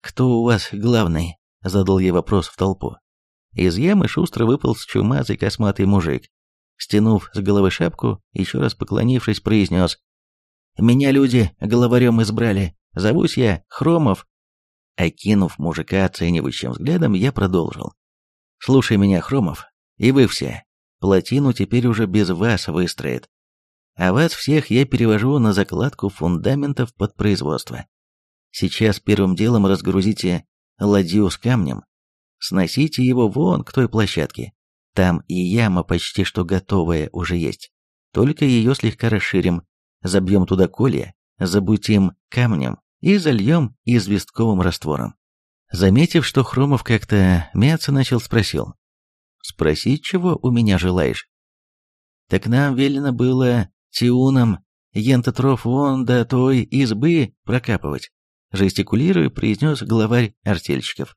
[SPEAKER 1] «Кто у вас главный?» — задал я вопрос в толпу. Из ямы шустро выполз чумазый косматый мужик. Стянув с головы шапку, еще раз поклонившись, произнес меня люди главарем избрали. Зовусь я Хромов. Окинув мужика оценивающим взглядом, я продолжил. Слушай меня, Хромов, и вы все. Плотину теперь уже без вас выстроят. А вас всех я перевожу на закладку фундаментов под производство. Сейчас первым делом разгрузите ладью с камнем, сносите его вон к той площадке. Там и яма почти что готовая уже есть. Только ее слегка расширим, забьем туда колья, забутим камнем и зальем известковым раствором. Заметив, что Хромов как-то мяться начал, спросил. «Спросить, чего у меня желаешь?» «Так нам велено было тиуном ентотров вон до той избы прокапывать», жестикулируя, произнес главарь артельщиков.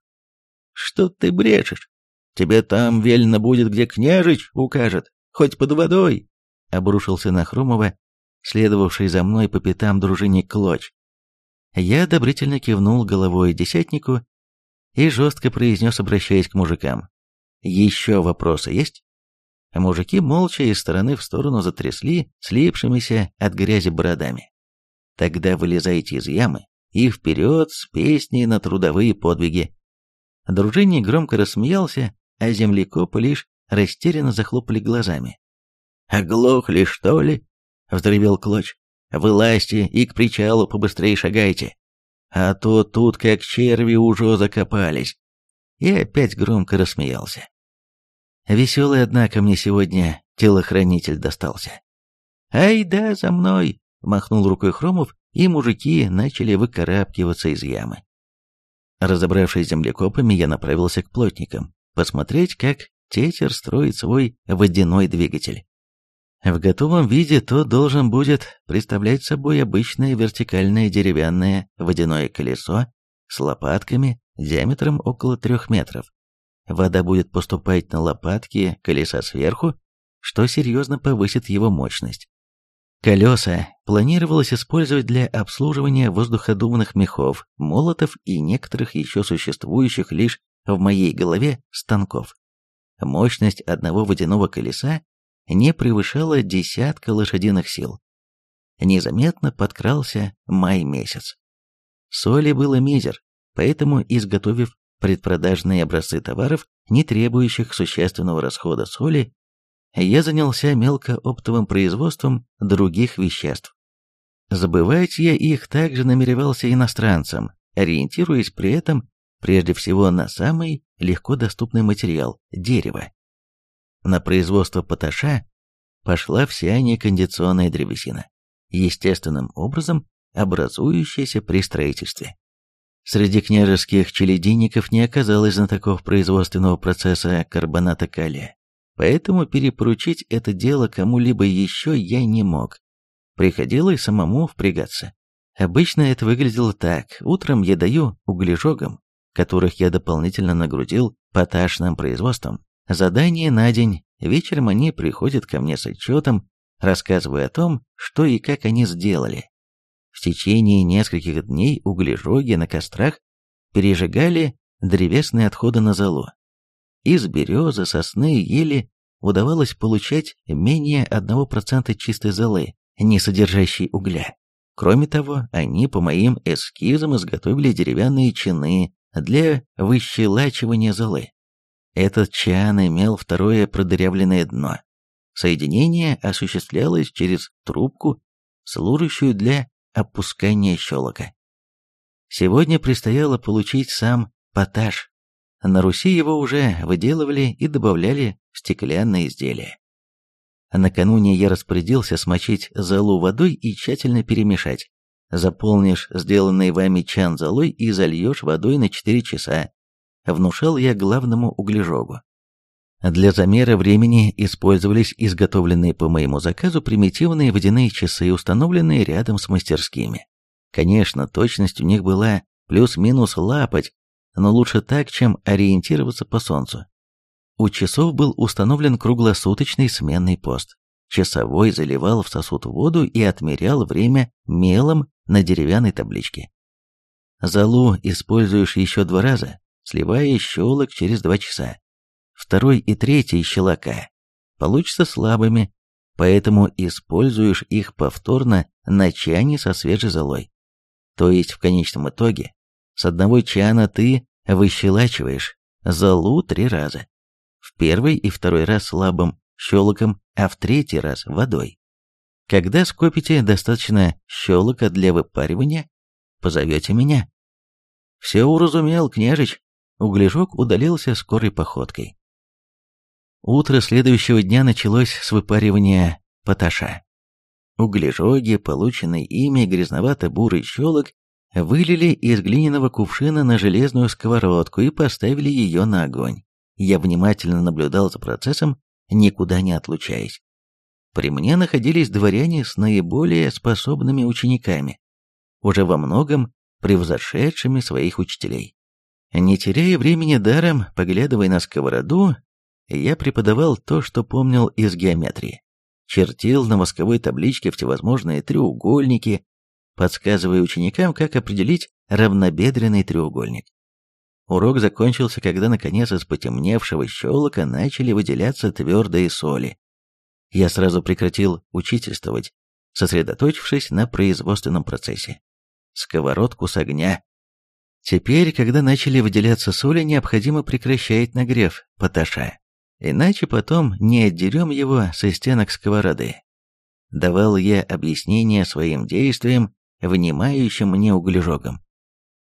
[SPEAKER 1] «Что ты брешешь? Тебе там велено будет, где княжич укажет, хоть под водой!» Обрушился на Хромова следовавший за мной по пятам дружинник Клоч. Я одобрительно кивнул головой десятнику и жестко произнес, обращаясь к мужикам. «Еще вопросы есть?» Мужики молча из стороны в сторону затрясли слипшимися от грязи бородами. «Тогда вылезайте из ямы и вперед с песней на трудовые подвиги». Дружинник громко рассмеялся, а землекопы лишь растерянно захлопали глазами. «Оглохли, что ли?» взревел Клоч. «Вылазьте и к причалу побыстрее шагайте, а то тут как черви уже закопались». И опять громко рассмеялся. Веселый, однако, мне сегодня телохранитель достался. «Ай да, за мной!» — махнул рукой Хромов, и мужики начали выкарабкиваться из ямы. Разобравшись с землекопами, я направился к плотникам, посмотреть, как Тетер строит свой водяной двигатель. В готовом виде то должен будет представлять собой обычное вертикальное деревянное водяное колесо с лопатками диаметром около трех метров. Вода будет поступать на лопатки колеса сверху, что серьезно повысит его мощность. Колеса планировалось использовать для обслуживания воздуходувных мехов, молотов и некоторых еще существующих лишь в моей голове станков. Мощность одного водяного колеса не превышала десятка лошадиных сил. Незаметно подкрался май месяц. Соли было мизер, поэтому, изготовив предпродажные образцы товаров, не требующих существенного расхода соли, я занялся мелкооптовым производством других веществ. Забывать я их также намеревался иностранцам, ориентируясь при этом прежде всего на самый легко доступный материал – дерево. На производство поташа пошла вся некондиционная древесина, естественным образом образующаяся при строительстве. Среди княжеских челединников не оказалось знатоков производственного процесса карбоната калия, поэтому перепоручить это дело кому-либо еще я не мог. Приходилось самому впрягаться. Обычно это выглядело так. Утром я даю углежогам, которых я дополнительно нагрузил поташным производством, задание на день, вечером они приходят ко мне с отчетом, рассказывая о том, что и как они сделали. В течение нескольких дней углежоги на кострах пережигали древесные отходы на золу. Из березы, сосны и ели удавалось получать менее 1% чистой золы, не содержащей угля. Кроме того, они по моим эскизам изготовили деревянные чины для выщелачивания золы. Этот чан имел второе продырявленное дно. Соединение осуществлялось через трубку, служащую для опускания щелока. Сегодня предстояло получить сам поташ. На Руси его уже выделывали и добавляли в стеклянные изделия. Накануне я распорядился смочить золу водой и тщательно перемешать. Заполнишь сделанный вами чан золой и зальешь водой на 4 часа. Внушал я главному углежогу. Для замера времени использовались изготовленные по моему заказу примитивные водяные часы, установленные рядом с мастерскими. Конечно, точность у них была плюс-минус лапать, но лучше так, чем ориентироваться по солнцу. У часов был установлен круглосуточный сменный пост. Часовой заливал в сосуд воду и отмерял время мелом на деревянной табличке. Залу используешь еще два раза, сливая щелок через два часа. Второй и третий щелока получатся слабыми, поэтому используешь их повторно на чане со свежей золой. То есть в конечном итоге с одного чана ты выщелачиваешь золу три раза. В первый и второй раз слабым щелоком, а в третий раз водой. Когда скопите достаточно щелока для выпаривания, позовете меня. Все уразумел, княжич. Углежок удалился скорой походкой. Утро следующего дня началось с выпаривания поташа. Углежоги, полученный ими грязновато-бурый щелок, вылили из глиняного кувшина на железную сковородку и поставили ее на огонь. Я внимательно наблюдал за процессом, никуда не отлучаясь. При мне находились дворяне с наиболее способными учениками, уже во многом превзошедшими своих учителей. Не теряя времени даром, поглядывая на сковороду, я преподавал то, что помнил из геометрии чертил на восковой табличке всевозможные треугольники, подсказывая ученикам, как определить равнобедренный треугольник. Урок закончился, когда наконец из потемневшего щелока начали выделяться твердые соли. Я сразу прекратил учительствовать, сосредоточившись на производственном процессе. Сковородку с огня. Теперь, когда начали выделяться соли, необходимо прекращать нагрев поташа иначе потом не отдерем его со стенок сковороды. Давал я объяснение своим действиям, внимающим мне углежогам.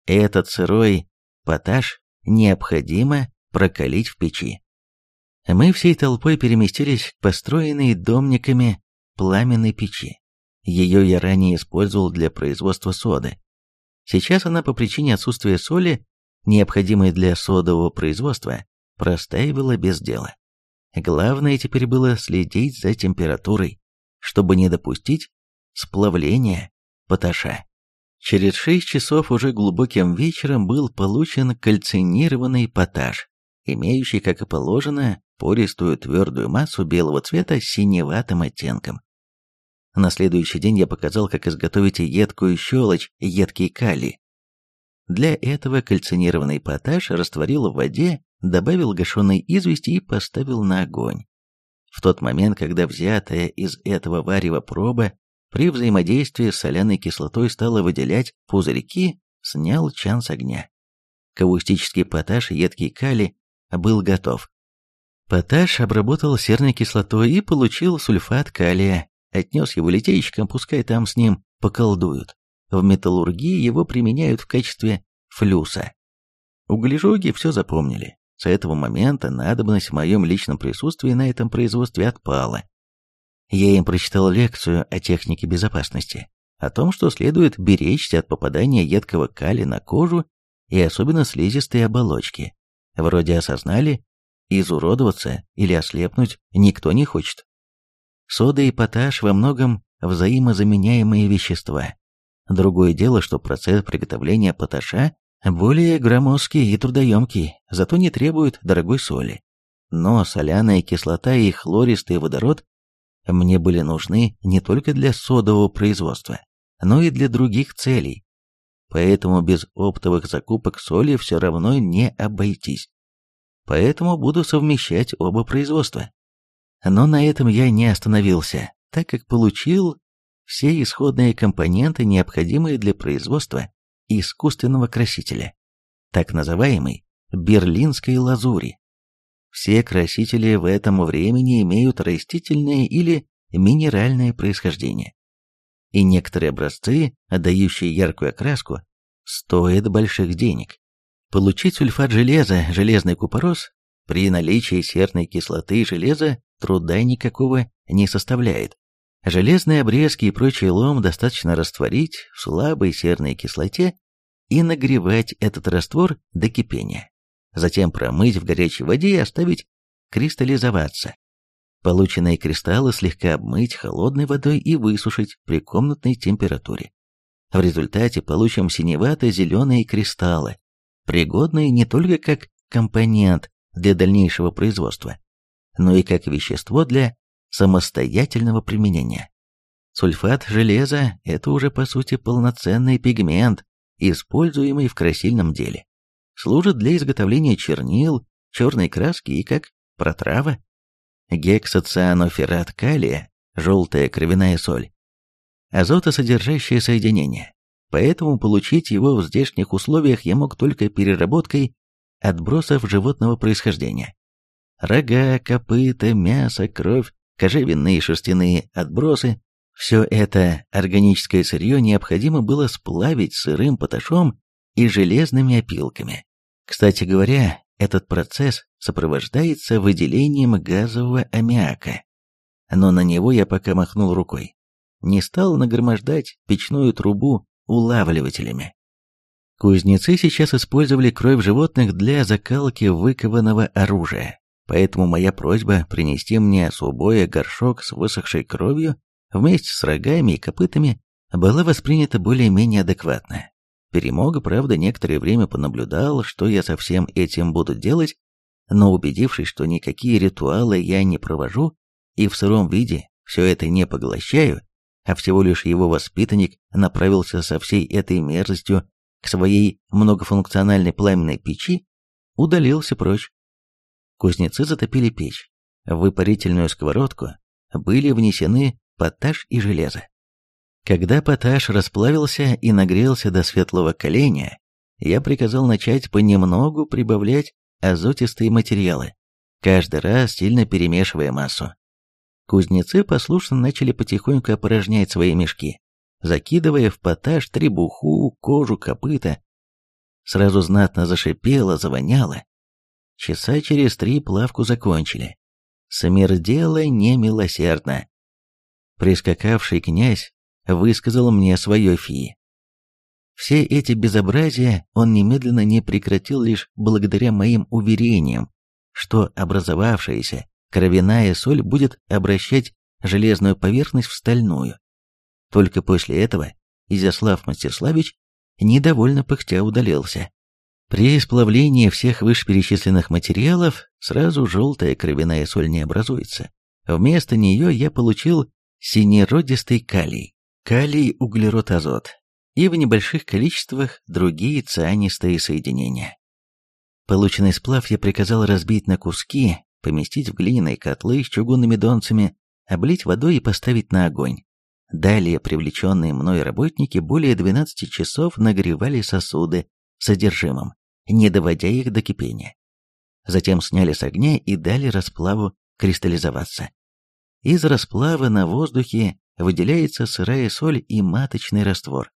[SPEAKER 1] Этот сырой поташ необходимо прокалить в печи. Мы всей толпой переместились к построенной домниками пламенной печи. Ее я ранее использовал для производства соды. Сейчас она по причине отсутствия соли, необходимой для содового производства, простаивала без дела. Главное теперь было следить за температурой, чтобы не допустить сплавления поташа. Через шесть часов уже глубоким вечером был получен кальцинированный поташ, имеющий, как и положено, пористую твердую массу белого цвета с синеватым оттенком. На следующий день я показал, как изготовить едкую щелочь, едкий калий. Для этого кальцинированный поташ растворил в воде добавил гашеной извести и поставил на огонь. В тот момент, когда взятая из этого варева проба при взаимодействии с соляной кислотой стала выделять пузырьки, снял чан с огня. Каустический поташ едкий калий был готов. Поташ обработал серной кислотой и получил сульфат калия, отнес его литейщикам, пускай там с ним поколдуют. В металлургии его применяют в качестве флюса. Углежоги все запомнили. С этого момента надобность в моем личном присутствии на этом производстве отпала. Я им прочитал лекцию о технике безопасности, о том, что следует беречься от попадания едкого калия на кожу и особенно слизистые оболочки. Вроде осознали, изуродоваться или ослепнуть никто не хочет. Сода и поташ во многом взаимозаменяемые вещества. Другое дело, что процесс приготовления поташа более громоздкий и трудоемкий, зато не требует дорогой соли. Но соляная кислота и хлористый водород мне были нужны не только для содового производства, но и для других целей. Поэтому без оптовых закупок соли все равно не обойтись. Поэтому буду совмещать оба производства. Но на этом я не остановился, так как получил все исходные компоненты, необходимые для производства искусственного красителя, так называемой берлинской лазури. Все красители в этом времени имеют растительное или минеральное происхождение. И некоторые образцы, отдающие яркую окраску, стоит больших денег. Получить сульфат железа, железный купорос, при наличии серной кислоты железа труда никакого не составляет. Железные обрезки и прочий лом достаточно растворить в слабой серной кислоте и нагревать этот раствор до кипения. Затем промыть в горячей воде и оставить кристаллизоваться. Полученные кристаллы слегка обмыть холодной водой и высушить при комнатной температуре. В результате получим синевато-зеленые кристаллы, пригодные не только как компонент для дальнейшего производства, но и как вещество для самостоятельного применения. Сульфат железа – это уже по сути полноценный пигмент, используемый в красильном деле. Служит для изготовления чернил, черной краски и как протрава. Гексоцианоферрат калия, желтая кровяная соль, азотосодержащее соединение, поэтому получить его в здешних условиях я мог только переработкой отбросов животного происхождения. Рога, копыта, мясо, кровь, кожевенные шерстяные отбросы – все это органическое сырье необходимо было сплавить сырым поташом и железными опилками. Кстати говоря, этот процесс сопровождается выделением газового аммиака. Но на него я пока махнул рукой. Не стал нагромождать печную трубу улавливателями. Кузнецы сейчас использовали кровь животных для закалки выкованного оружия, поэтому моя просьба принести мне с убоя горшок с высохшей кровью вместе с рогами и копытами была воспринята более-менее адекватно. Перемога, правда, некоторое время понаблюдал, что я со всем этим буду делать, но убедившись, что никакие ритуалы я не провожу и в сыром виде все это не поглощаю, а всего лишь его воспитанник направился со всей этой мерзостью к своей многофункциональной пламенной печи, удалился прочь. Кузнецы затопили печь. В выпарительную сковородку были внесены поташ и железо. Когда поташ расплавился и нагрелся до светлого коленя, я приказал начать понемногу прибавлять азотистые материалы, каждый раз сильно перемешивая массу. Кузнецы послушно начали потихоньку опорожнять свои мешки, закидывая в поташ требуху, кожу, копыта. Сразу знатно зашипело, завоняло. Часа через три плавку закончили. Смердело немилосердно. Прискакавший князь высказал мне свое фи. Все эти безобразия он немедленно не прекратил лишь благодаря моим уверениям, что образовавшаяся кровяная соль будет обращать железную поверхность в стальную. Только после этого Изяслав Мстиславич недовольно пыхтя удалился. При сплавлении всех вышеперечисленных материалов сразу желтая кровяная соль не образуется. Вместо нее я получил синеродистый калий, калий-углерод-азот и в небольших количествах другие цианистые соединения. Полученный сплав я приказал разбить на куски, поместить в глиняные котлы с чугунными донцами, облить водой и поставить на огонь. Далее привлеченные мной работники более 12 часов нагревали сосуды содержимым, не доводя их до кипения. Затем сняли с огня и дали расплаву кристаллизоваться. Из расплава на воздухе выделяется сырая соль и маточный раствор.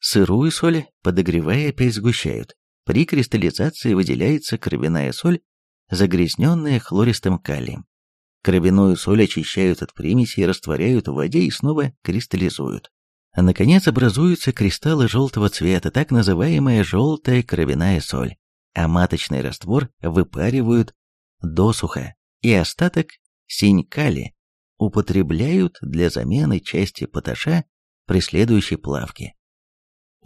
[SPEAKER 1] Сырую соль, подогревая, опять сгущают. При кристаллизации выделяется кровяная соль, загрязненная хлористым калием. Кровяную соль очищают от примесей, растворяют в воде и снова кристаллизуют. А наконец образуются кристаллы желтого цвета, так называемая желтая кровяная соль, а маточный раствор выпаривают досуха, и остаток синь-кали употребляют для замены части поташа при следующей плавке.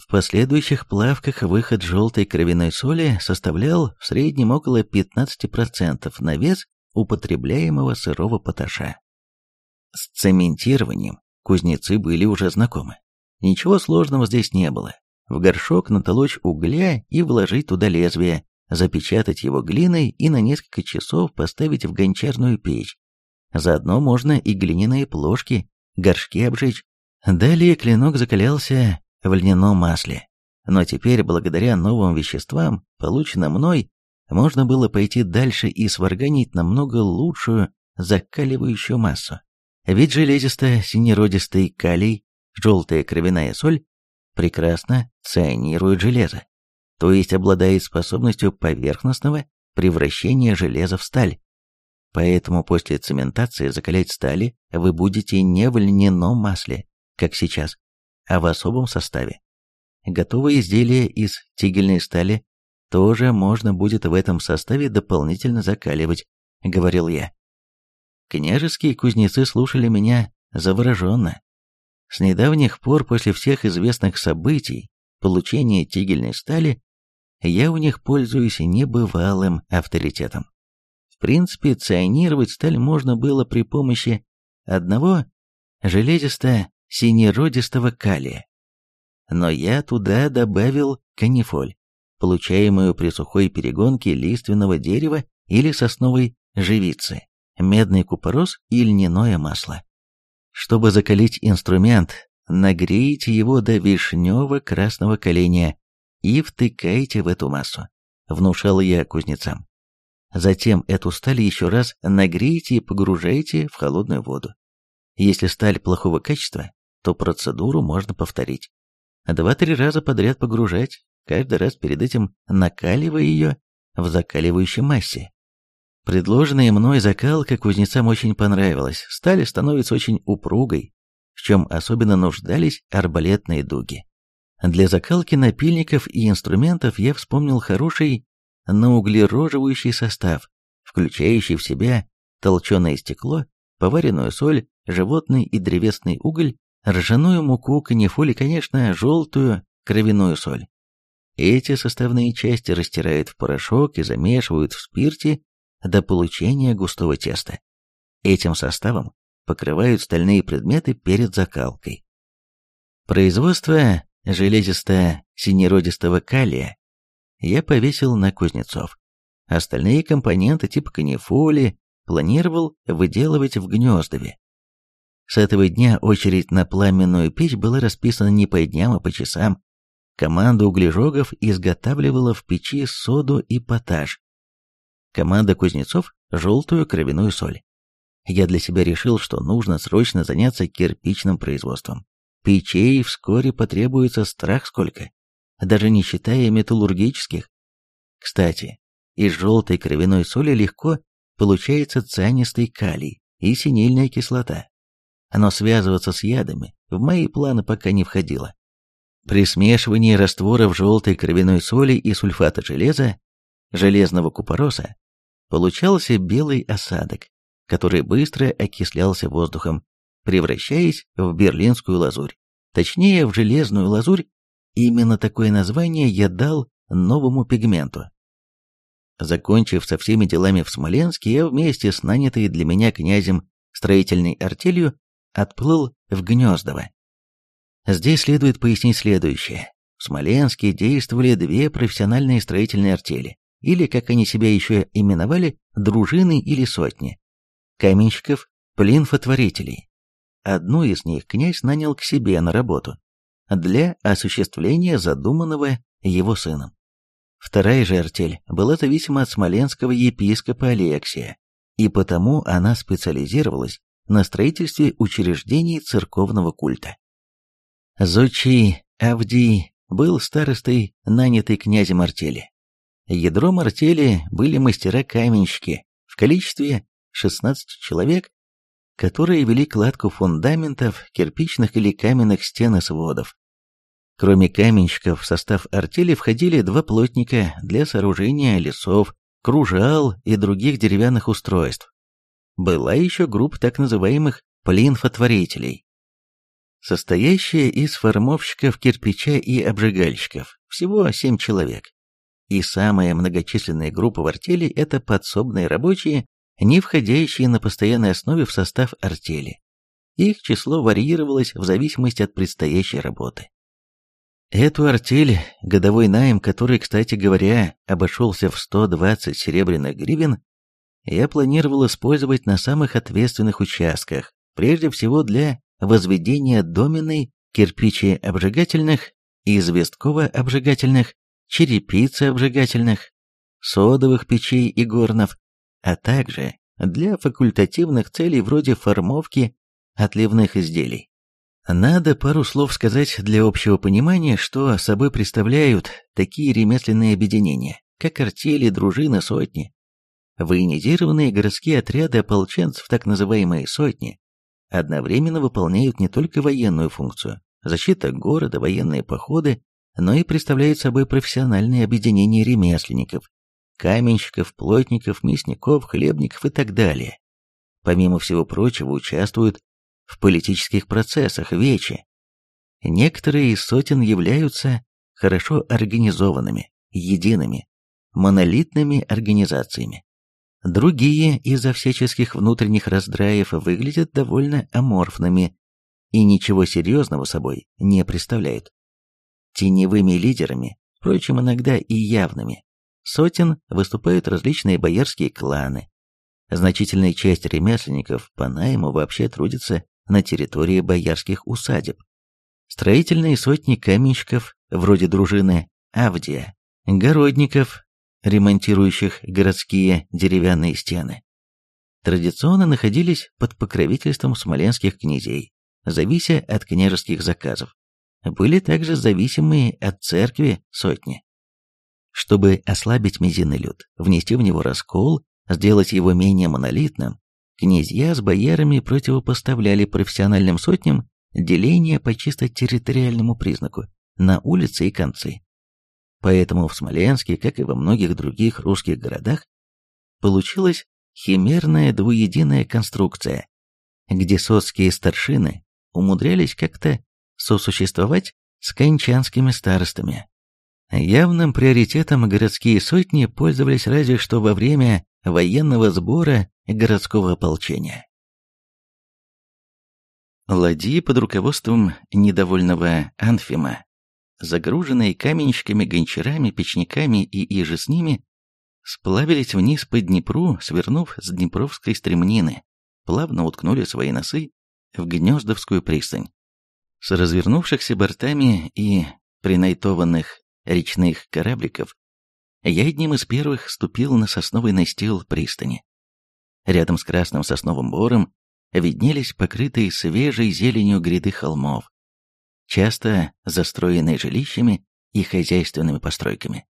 [SPEAKER 1] В последующих плавках выход желтой кровяной соли составлял в среднем около 15% на вес употребляемого сырого поташа. С цементированием кузнецы были уже знакомы. Ничего сложного здесь не было. В горшок натолочь угля и вложить туда лезвие, запечатать его глиной и на несколько часов поставить в гончарную печь, Заодно можно и глиняные плошки, горшки обжечь. Далее клинок закалялся в льняном масле. Но теперь, благодаря новым веществам, полученным мной, можно было пойти дальше и сварганить намного лучшую закаливающую массу. Ведь железисто-синеродистый калий, желтая кровяная соль, прекрасно ционирует железо, то есть обладает способностью поверхностного превращения железа в сталь. Поэтому после цементации закалять стали вы будете не в льняном масле, как сейчас, а в особом составе. Готовые изделия из тигельной стали тоже можно будет в этом составе дополнительно закаливать, говорил я. Княжеские кузнецы слушали меня завороженно. С недавних пор, после всех известных событий, получения тигельной стали, я у них пользуюсь небывалым авторитетом. В принципе, ционировать сталь можно было при помощи одного железисто-синеродистого калия. Но я туда добавил канифоль, получаемую при сухой перегонке лиственного дерева или сосновой живицы, медный купорос и льняное масло. Чтобы закалить инструмент, нагрейте его до вишнево-красного коления и втыкайте в эту массу. Внушал я кузнецам. Затем эту сталь еще раз нагрейте и погружайте в холодную воду. Если сталь плохого качества, то процедуру можно повторить. Два-три раза подряд погружать, каждый раз перед этим накаливая ее в закаливающей массе. Предложенная мной закалка кузнецам очень понравилась. Сталь становится очень упругой, в чем особенно нуждались арбалетные дуги. Для закалки напильников и инструментов я вспомнил хороший науглероживающий состав, включающий в себя толченое стекло, поваренную соль, животный и древесный уголь, ржаную муку, канифоль и, конечно, желтую кровяную соль. Эти составные части растирают в порошок и замешивают в спирте до получения густого теста. Этим составом покрывают стальные предметы перед закалкой. Производство железисто-синеродистого калия я повесил на кузнецов. Остальные компоненты типа канифоли планировал выделывать в Гнездове. С этого дня очередь на пламенную печь была расписана не по дням, а по часам. Команда углежогов изготавливала в печи соду и поташ, команда кузнецов – желтую кровяную соль. Я для себя решил, что нужно срочно заняться кирпичным производством. Печей вскоре потребуется страх сколько, даже не считая металлургических. Кстати, из желтой кровяной соли легко получается цианистый калий и синильная кислота. Но связываться с ядами в мои планы пока не входило. При смешивании растворов желтой кровяной соли и сульфата железа, железного купороса, получался белый осадок, который быстро окислялся воздухом, превращаясь в берлинскую лазурь. Точнее, в железную лазурь. Именно такое название я дал новому пигменту. Закончив со всеми делами в Смоленске, я вместе с нанятой для меня князем строительной артелью отплыл в Гнездово. Здесь следует пояснить следующее. В Смоленске действовали две профессиональные строительные артели или, как они себя еще именовали, дружины или сотни, каменщиков, плинфотворителей. Одну из них князь нанял к себе на работу для осуществления задуманного его сыном. Вторая же артель была зависима от смоленского епископа Алексия, и потому она специализировалась на строительстве учреждений церковного культа. Зодчий Авдий был старостой, нанятый князем артели. Ядром артели были мастера-каменщики в количестве 16 человек, которые вели кладку фундаментов, кирпичных или каменных стен и сводов. Кроме каменщиков в состав артели входили два плотника для сооружения лесов, кружал и других деревянных устройств. Была еще группа так называемых плинфотворителей, состоящая из формовщиков кирпича и обжигальщиков, всего семь человек. И самая многочисленная группа в артели – это подсобные рабочие, не входящие на постоянной основе в состав артели. Их число варьировалось в зависимости от предстоящей работы. Эту артель, годовой найм, который, кстати говоря, обошелся в 120 серебряных гривен, я планировал использовать на самых ответственных участках, прежде всего для возведения доменной кирпичи-обжигательных и известково-обжигательных черепицы обжигательных, содовых печей и горнов, а также для факультативных целей вроде формовки отливных изделий. Надо пару слов сказать для общего понимания, что собой представляют такие ремесленные объединения, как артели, дружины, сотни. Военизированные городские отряды ополченцев, так называемые сотни, одновременно выполняют не только военную функцию, защита города, военные походы, но и представляют собой профессиональные объединения ремесленников, каменщиков, плотников, мясников, хлебников и так далее. Помимо всего прочего, участвуют в политических процессах Вечи. Некоторые из сотен являются хорошо организованными, едиными, монолитными организациями. Другие из-за всяческих внутренних раздраев выглядят довольно аморфными и ничего серьезного собой не представляют. Теневыми лидерами, впрочем, иногда и явными, сотен выступают различные боярские кланы. Значительная часть ремесленников по найму вообще трудится на территории боярских усадеб. Строительные сотни каменщиков, вроде дружины Авдия, городников, ремонтирующих городские деревянные стены, традиционно находились под покровительством смоленских князей, завися от княжеских заказов. Были также зависимые от церкви сотни. Чтобы ослабить мизинный люд, внести в него раскол, сделать его менее монолитным, князья с боярами противопоставляли профессиональным сотням деление по чисто территориальному признаку на улицы и концы. Поэтому в Смоленске, как и во многих других русских городах, получилась химерная двуединая конструкция, где соцкие старшины умудрялись как-то сосуществовать с кончанскими старостами. Явным приоритетом городские сотни пользовались разве что во время военного сбора городского ополчения. Ладьи под руководством недовольного Анфима загруженные каменщиками, гончарами, печниками и иже с ними, сплавились вниз по Днепру, свернув с Днепровской стремнины, плавно уткнули свои носы в Гнездовскую пристань. С развернувшихся бортами и принайтованных речных корабликов я одним из первых ступил на сосновый настил пристани. Рядом с красным сосновым бором виднелись покрытые свежей зеленью гряды холмов, часто застроенные жилищами и хозяйственными постройками.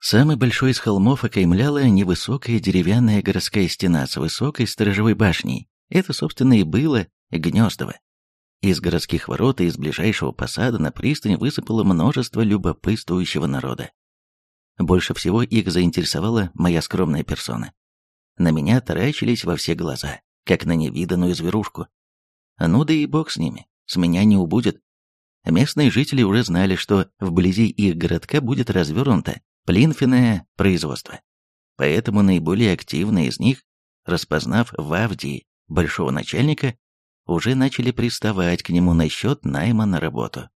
[SPEAKER 1] Самый большой из холмов окаймляла невысокая деревянная городская стена с высокой сторожевой башней. Это, собственно, и было Гнездово. Из городских ворот и из ближайшего посада на пристань высыпало множество любопытствующего народа. Больше всего их заинтересовала моя скромная персона. На меня таращились во все глаза, как на невиданную зверушку. Ну да и бог с ними, с меня не убудет. Местные жители уже знали, что вблизи их городка будет развернуто плинфенное производство. Поэтому наиболее активные из них, распознав в Авдии большого начальника, уже начали приставать к нему насчет найма на работу.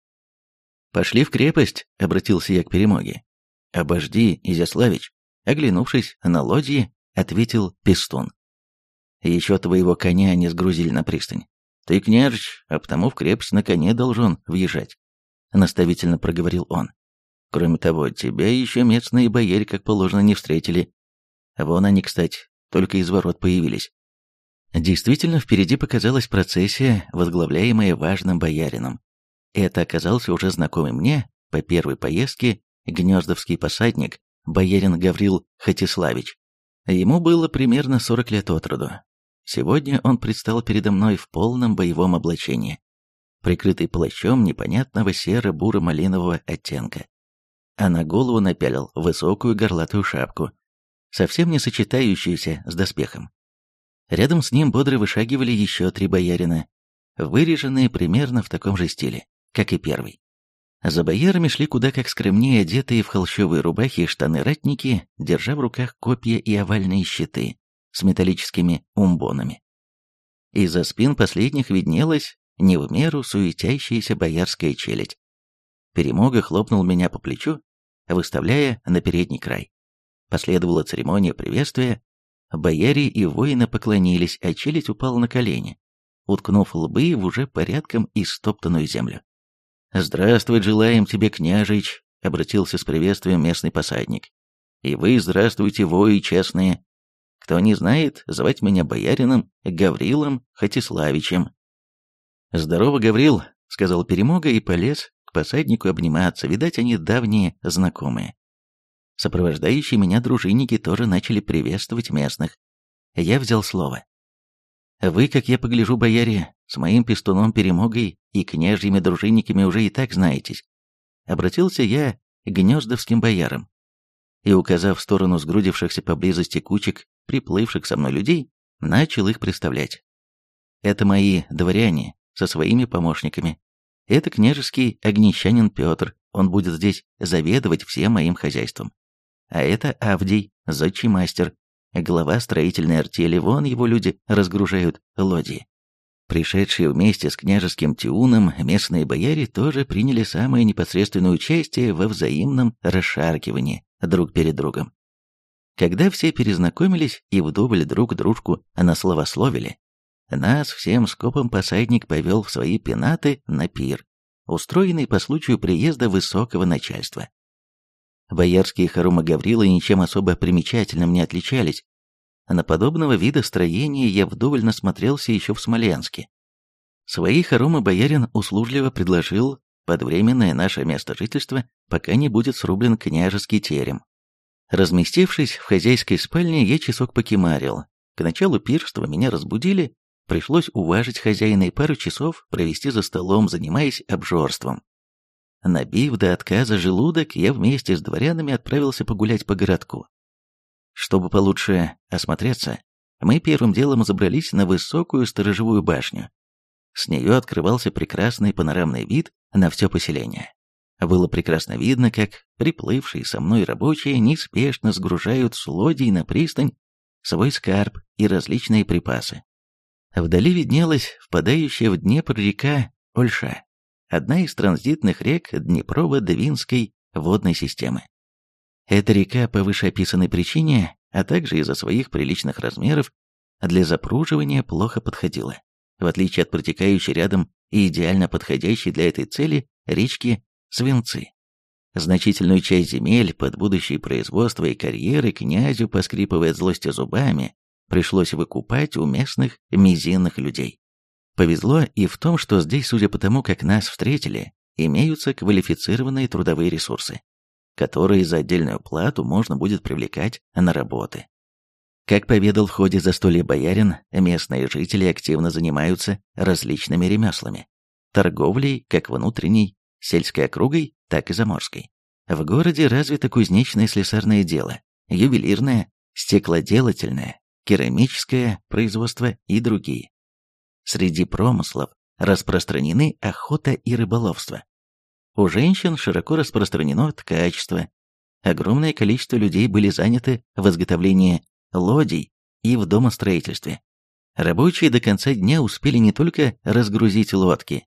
[SPEAKER 1] «Пошли в крепость», — обратился я к перемоге. «Обожди, Изяславич», — оглянувшись на лодьи, ответил Пестун. «Еще твоего коня не сгрузили на пристань. «Ты княжич, а потому в крепость на коне должен въезжать», — наставительно проговорил он. «Кроме того, тебя еще местные бояре, как положено, не встретили. Вон они, кстати, только из ворот появились». Действительно, впереди показалась процессия, возглавляемая важным боярином. Это оказался уже знакомый мне по первой поездке гнездовский посадник, боярин Гаврил Хатиславич. Ему было примерно 40 лет от роду, Сегодня он предстал передо мной в полном боевом облачении, прикрытый плащом непонятного серо-буро-малинового оттенка, а на голову напялил высокую горлатую шапку, совсем не сочетающуюся с доспехом. Рядом с ним бодро вышагивали еще три боярина, выреженные примерно в таком же стиле, как и первый. За боярами шли куда как скромнее одетые в холщовые рубахи и штаны ратники, держа в руках копья и овальные щиты с металлическими умбонами. Из-за спин последних виднелась не в меру суетящаяся боярская челядь. Перемога хлопнул меня по плечу, выставляя на передний край. Последовала церемония приветствия, бояре и воины поклонились, а челядь упала на колени, уткнув лбы в уже порядком истоптанную землю. «Здравствуй, желаем тебе, княжич!» — обратился с приветствием местный посадник. «И вы здравствуйте, вои честные!» Кто не знает, звать меня боярином Гаврилом Хатиславичем. Здорово, Гаврил, — сказал Перемога и полез к посаднику обниматься, видать, они давние знакомые. Сопровождающие меня дружинники тоже начали приветствовать местных. Я взял слово. «Вы, как я погляжу, бояре, с моим пестуном Перемогой и княжьими дружинниками уже и так знаетесь. Обратился я к гнездовским боярам. И, указав в сторону сгрудившихся поблизости кучек, приплывших со мной людей, начал их представлять. Это мои дворяне со своими помощниками. Это княжеский огнещанин Петр, он будет здесь заведовать всем моим хозяйством. А это Авдий, зодчий мастер, глава строительной артели, вон его люди разгружают лодии. Пришедшие вместе с княжеским Тиуном местные бояре тоже приняли самое непосредственное участие во взаимном расшаркивании друг перед другом. Когда все перезнакомились и вдоволь друг дружку насловословили, нас всем скопом посадник повел в свои пенаты на пир, устроенный по случаю приезда высокого начальства. Боярские хоромы Гаврилы ничем особо примечательным не отличались. На подобного вида строения я вдоволь насмотрелся еще в Смоленске. Свои хоромы боярин услужливо предложил под временное наше место жительства, пока не будет срублен княжеский терем. Разместившись в хозяйской спальне, я часок покемарил. К началу пирства меня разбудили, пришлось уважить хозяина и пару часов провести за столом, занимаясь обжорством. Набив до отказа желудок, я вместе с дворянами отправился погулять по городку. Чтобы получше осмотреться, мы первым делом забрались на высокую сторожевую башню. С нее открывался прекрасный панорамный вид на все поселение. Было прекрасно видно, как приплывшие со мной рабочие неспешно сгружают с лодий на пристань свой скарб и различные припасы. Вдали виднелась впадающая в Днепр река Ольша одна из транзитных рек Днепрово-Двинской водной системы. Эта река по вышеописанной причине, а также из-за своих приличных размеров, для запруживания плохо подходила, в отличие от протекающей рядом и идеально подходящей для этой цели речки Свинцы. Значительную часть земель под будущее производство и карьеры князю, поскрипывая от злости зубами, пришлось выкупать у местных мизинных людей. Повезло и в том, что здесь, судя по тому, как нас встретили, имеются квалифицированные трудовые ресурсы, которые за отдельную плату можно будет привлекать на работы. Как поведал в ходе застолья боярин, местные жители активно занимаются различными ремеслами. Торговлей, как внутренней, сельской округой, так и заморской. В городе развито кузнечное слесарное дело, ювелирное, стеклоделательное, керамическое производство и другие. Среди промыслов распространены охота и рыболовство. У женщин широко распространено ткачество. Огромное количество людей были заняты в изготовлении лодий и в домостроительстве. Рабочие до конца дня успели не только разгрузить лодки,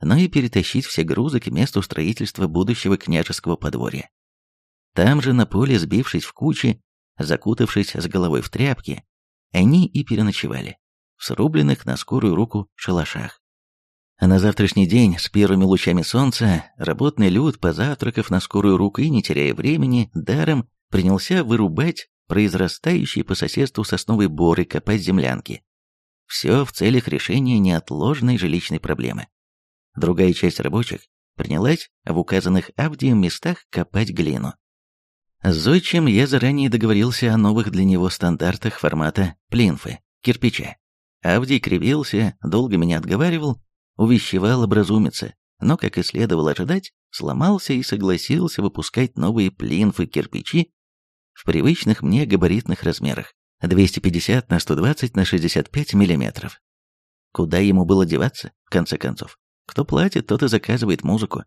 [SPEAKER 1] но и перетащить все грузы к месту строительства будущего княжеского подворья. Там же на поле, сбившись в кучи, закутавшись с головой в тряпки, они и переночевали в срубленных на скорую руку шалашах. А на завтрашний день с первыми лучами солнца работный люд, позавтракав на скорую руку и не теряя времени, даром принялся вырубать произрастающие по соседству сосновые боры, копать землянки. Все в целях решения неотложной жилищной проблемы. Другая часть рабочих принялась в указанных Авдием местах копать глину. С Зодчим я заранее договорился о новых для него стандартах формата плинфы, кирпича. Авдий кривился, долго меня отговаривал, увещевал образумиться, но, как и следовало ожидать, сломался и согласился выпускать новые плинфы-кирпичи в привычных мне габаритных размерах 250 на 120 на 65 миллиметров. Куда ему было деваться, в конце концов? Кто платит, тот и заказывает музыку.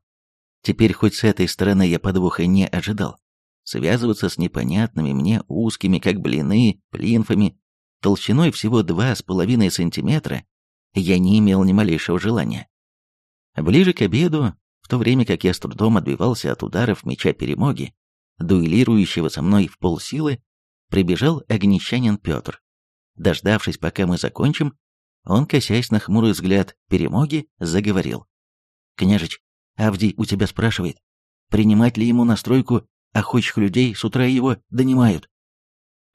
[SPEAKER 1] Теперь хоть с этой стороны я подвоха не ожидал. Связываться с непонятными мне узкими, как блины, плинфами толщиной всего 2,5 сантиметра, я не имел ни малейшего желания. Ближе к обеду, в то время как я с трудом отбивался от ударов меча перемоги, дуэлирующего со мной в полсилы, прибежал огнещанин Петр. Дождавшись, пока мы закончим, он, косясь на хмурый взгляд перемоги, заговорил. «Княжич, Авдий у тебя спрашивает, принимать ли ему настройку охочих людей, с утра его донимают».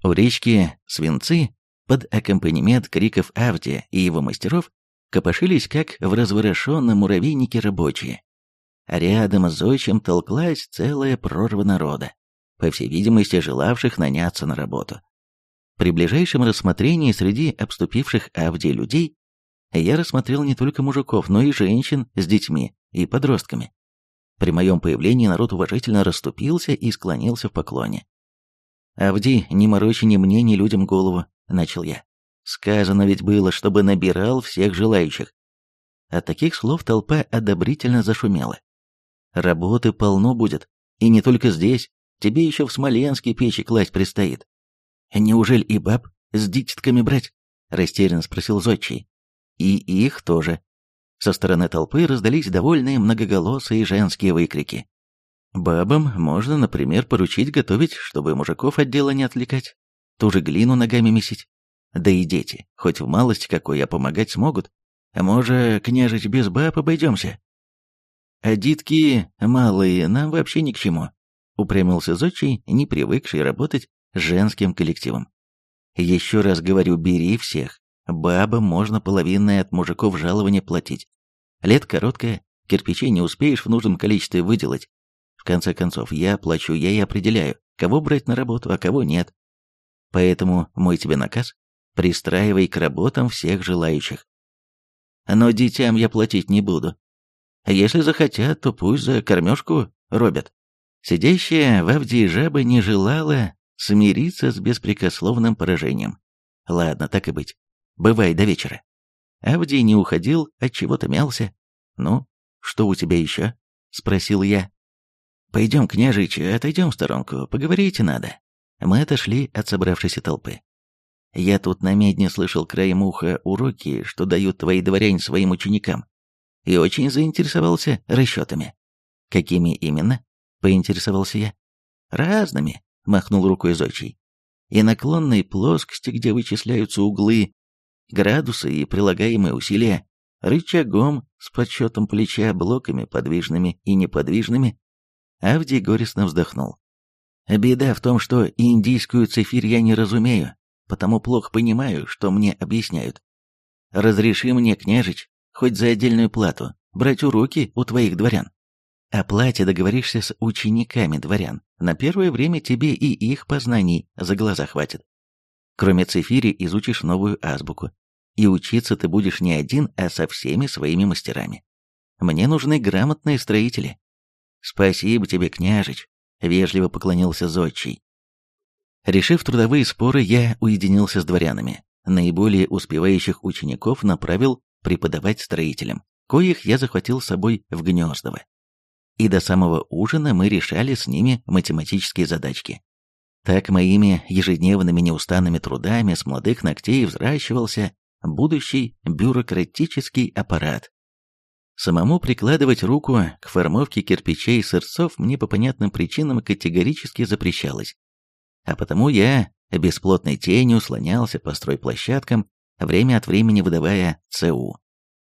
[SPEAKER 1] В речке Свинцы под аккомпанемент криков Авдия и его мастеров копошились, как в разворошенном муравейнике рабочие. А рядом с зодчим толклась целая прорва народа, по всей видимости, желавших наняться на работу. При ближайшем рассмотрении среди обступивших Авдий людей я рассмотрел не только мужиков, но и женщин с детьми и подростками. При моем появлении народ уважительно расступился и склонился в поклоне. «Авди, не морочи ни мне, ни людям голову», — начал я. «Сказано ведь было, чтобы набирал всех желающих». От таких слов толпа одобрительно зашумела. «Работы полно будет, и не только здесь, тебе еще в Смоленске печи класть предстоит». «Неужели и баб с дитятками брать?» — растерянно спросил Зодчий. «И их тоже». Со стороны толпы раздались довольные многоголосые женские выкрики. Бабам можно, например, поручить готовить, чтобы мужиков от дела не отвлекать, ту же глину ногами месить. Да и дети, хоть в малости какой, а помогать смогут. А может, княжич, без баб обойдемся? А дитки малые нам вообще ни к чему, упрямился Зодчий, не привыкший работать с женским коллективом. Еще раз говорю, бери всех. Бабам можно половинное от мужиков жалование платить. Лет короткое, кирпичей не успеешь в нужном количестве выделать. В конце концов, я плачу, я и определяю, кого брать на работу, а кого нет. Поэтому мой тебе наказ – пристраивай к работам всех желающих. Но детям я платить не буду. Если захотят, то пусть за кормежку робят. Сидящая в Авдии жаба не желала смириться с беспрекословным поражением. Ладно, так и быть. Бывай до вечера. Авдий не уходил, от чего-то мялся. Ну, что у тебя еще? Спросил я. «Пойдем, княжич, отойдем в сторонку, поговорить надо». Мы отошли от собравшейся толпы. «Я тут на медне слышал краем уха уроки, что дают твои дворяне своим ученикам, и очень заинтересовался расчетами». «Какими именно?» — поинтересовался я. «Разными», — махнул рукой Зочий. «И наклонной плоскости, где вычисляются углы, градусы и прилагаемые усилия, рычагом с подсчетом плеча, блоками подвижными и неподвижными, Авдий горестно вздохнул. «Беда в том, что индийскую цифирь я не разумею, потому плохо понимаю, что мне объясняют. Разреши мне, княжич, хоть за отдельную плату, брать уроки у твоих дворян. О плате договоришься с учениками дворян. На первое время тебе и их познаний за глаза хватит. Кроме цифири изучишь новую азбуку. И учиться ты будешь не один, а со всеми своими мастерами. Мне нужны грамотные строители, «Спасибо тебе, княжич», — вежливо поклонился зодчий. Решив трудовые споры, я уединился с дворянами. Наиболее успевающих учеников направил преподавать строителям, коих я захватил с собой в Гнездово. И до самого ужина мы решали с ними математические задачки. Так моими ежедневными неустанными трудами с молодых ногтей взращивался будущий бюрократический аппарат, Самому прикладывать руку к формовке кирпичей и сырцов мне по понятным причинам категорически запрещалось. А потому я бесплотной тенью слонялся по стройплощадкам, время от времени выдавая ЦУ.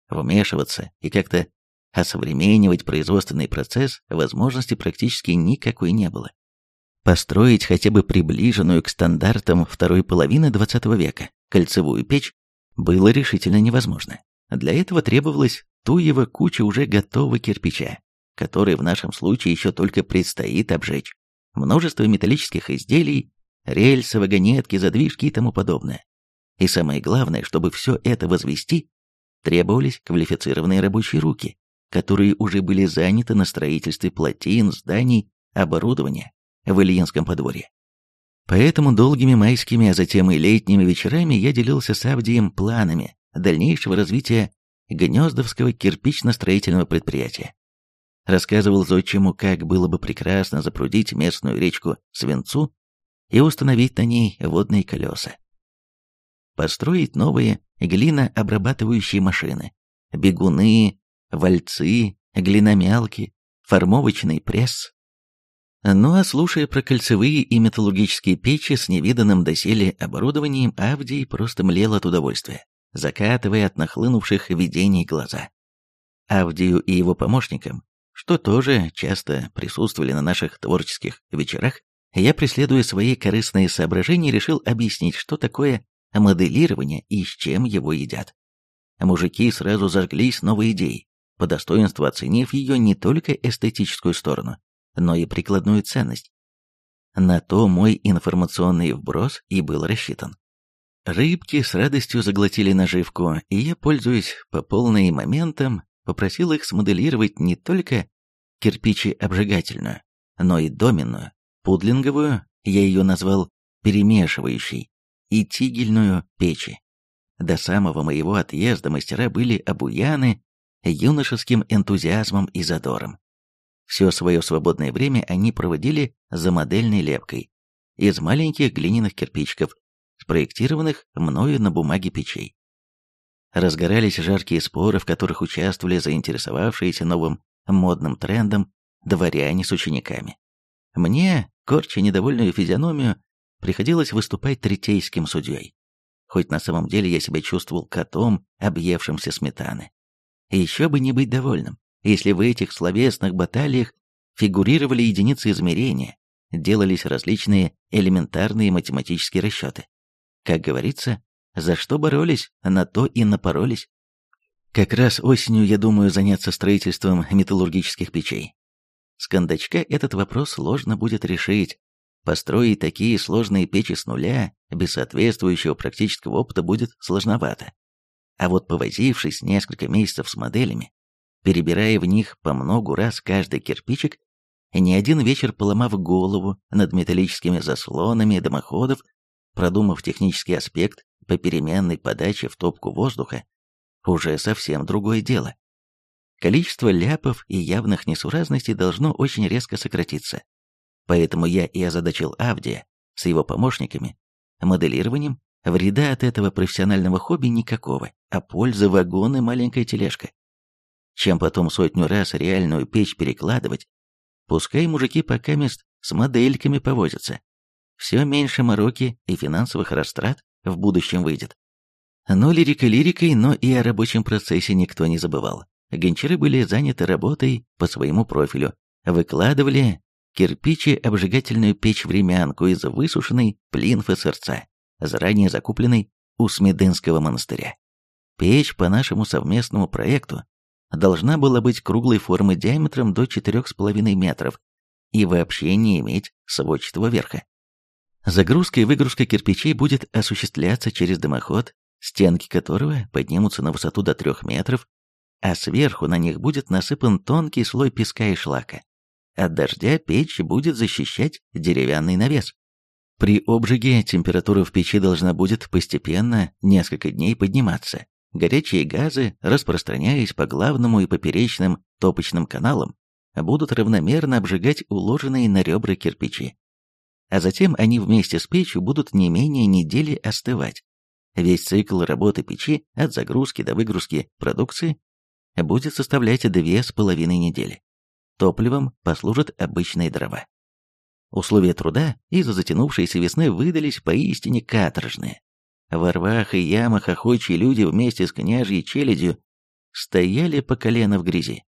[SPEAKER 1] Вмешиваться и как-то осовременивать производственный процесс возможности практически никакой не было. Построить хотя бы приближенную к стандартам второй половины XX века кольцевую печь было решительно невозможно. Для этого требовалось Туева куча уже готового кирпича, который в нашем случае еще только предстоит обжечь. Множество металлических изделий, рельсы, вагонетки, задвижки и тому подобное. И самое главное, чтобы все это возвести, требовались квалифицированные рабочие руки, которые уже были заняты на строительстве плотин, зданий, оборудования в Ильинском подворье. Поэтому долгими майскими, а затем и летними вечерами я делился с Авдием планами дальнейшего развития Гнездовского кирпично-строительного предприятия. Рассказывал зодчему, как было бы прекрасно запрудить местную речку Свинцу и установить на ней водные колеса. Построить новые глинообрабатывающие машины, бегуны, вальцы, глиномялки, формовочный пресс. Ну а слушая про кольцевые и металлургические печи с невиданным доселе оборудованием, Авдий просто млел от удовольствия закатывая от нахлынувших видений глаза. Авдию и его помощникам, что тоже часто присутствовали на наших творческих вечерах, я, преследуя свои корыстные соображения, решил объяснить, что такое моделирование и с чем его едят. мужики сразу зажглись новой идеей, по достоинству оценив ее не только эстетическую сторону, но и прикладную ценность. На то мой информационный вброс и был рассчитан. Рыбки с радостью заглотили наживку, и я, пользуясь по полной моментом, попросил их смоделировать не только кирпичи-обжигательную, но и доменную, пудлинговую, я ее назвал перемешивающей, и тигельную печи. До самого моего отъезда мастера были обуяны юношеским энтузиазмом и задором. Все свое свободное время они проводили за модельной лепкой из маленьких глиняных кирпичиков, спроектированных мною на бумаге печей. Разгорались жаркие споры, в которых участвовали заинтересовавшиеся новым модным трендом дворяне с учениками. Мне, корча недовольную физиономию, приходилось выступать третейским судьей. Хоть на самом деле я себя чувствовал котом, объевшимся сметаны. Еще бы не быть довольным, если в этих словесных баталиях фигурировали единицы измерения, делались различные элементарные математические расчеты. Как говорится, за что боролись, на то и напоролись. Как раз осенью я думаю заняться строительством металлургических печей. С кондачка этот вопрос сложно будет решить. Построить такие сложные печи с нуля, без соответствующего практического опыта, будет сложновато. А вот повозившись несколько месяцев с моделями, перебирая в них по многу раз каждый кирпичик, не один вечер поломав голову над металлическими заслонами дымоходов, продумав технический аспект по переменной подаче в топку воздуха, уже совсем другое дело. Количество ляпов и явных несуразностей должно очень резко сократиться. Поэтому я и озадачил Авдия с его помощниками моделированием вреда от этого профессионального хобби никакого, а пользы вагон и маленькая тележка. Чем потом сотню раз реальную печь перекладывать, пускай мужики пока мест с модельками повозятся, все меньше мороки и финансовых растрат в будущем выйдет. Но лирика лирикой, но и о рабочем процессе никто не забывал. Гончары были заняты работой по своему профилю, выкладывали кирпичи обжигательную печь-времянку из высушенной плинфы сырца, заранее закупленной у Смедынского монастыря. Печь по нашему совместному проекту должна была быть круглой формы диаметром до 4,5 метров и вообще не иметь сводчатого верха. Загрузка и выгрузка кирпичей будет осуществляться через дымоход, стенки которого поднимутся на высоту до 3 метров, а сверху на них будет насыпан тонкий слой песка и шлака. От дождя печь будет защищать деревянный навес. При обжиге температура в печи должна будет постепенно несколько дней подниматься. Горячие газы, распространяясь по главному и поперечным топочным каналам, будут равномерно обжигать уложенные на ребра кирпичи а затем они вместе с печью будут не менее недели остывать. Весь цикл работы печи от загрузки до выгрузки продукции будет составлять две с половиной недели. Топливом послужат обычные дрова. Условия труда из-за затянувшейся весны выдались поистине каторжные. В рвах и ямах охочие люди вместе с княжьей челядью стояли по колено в грязи.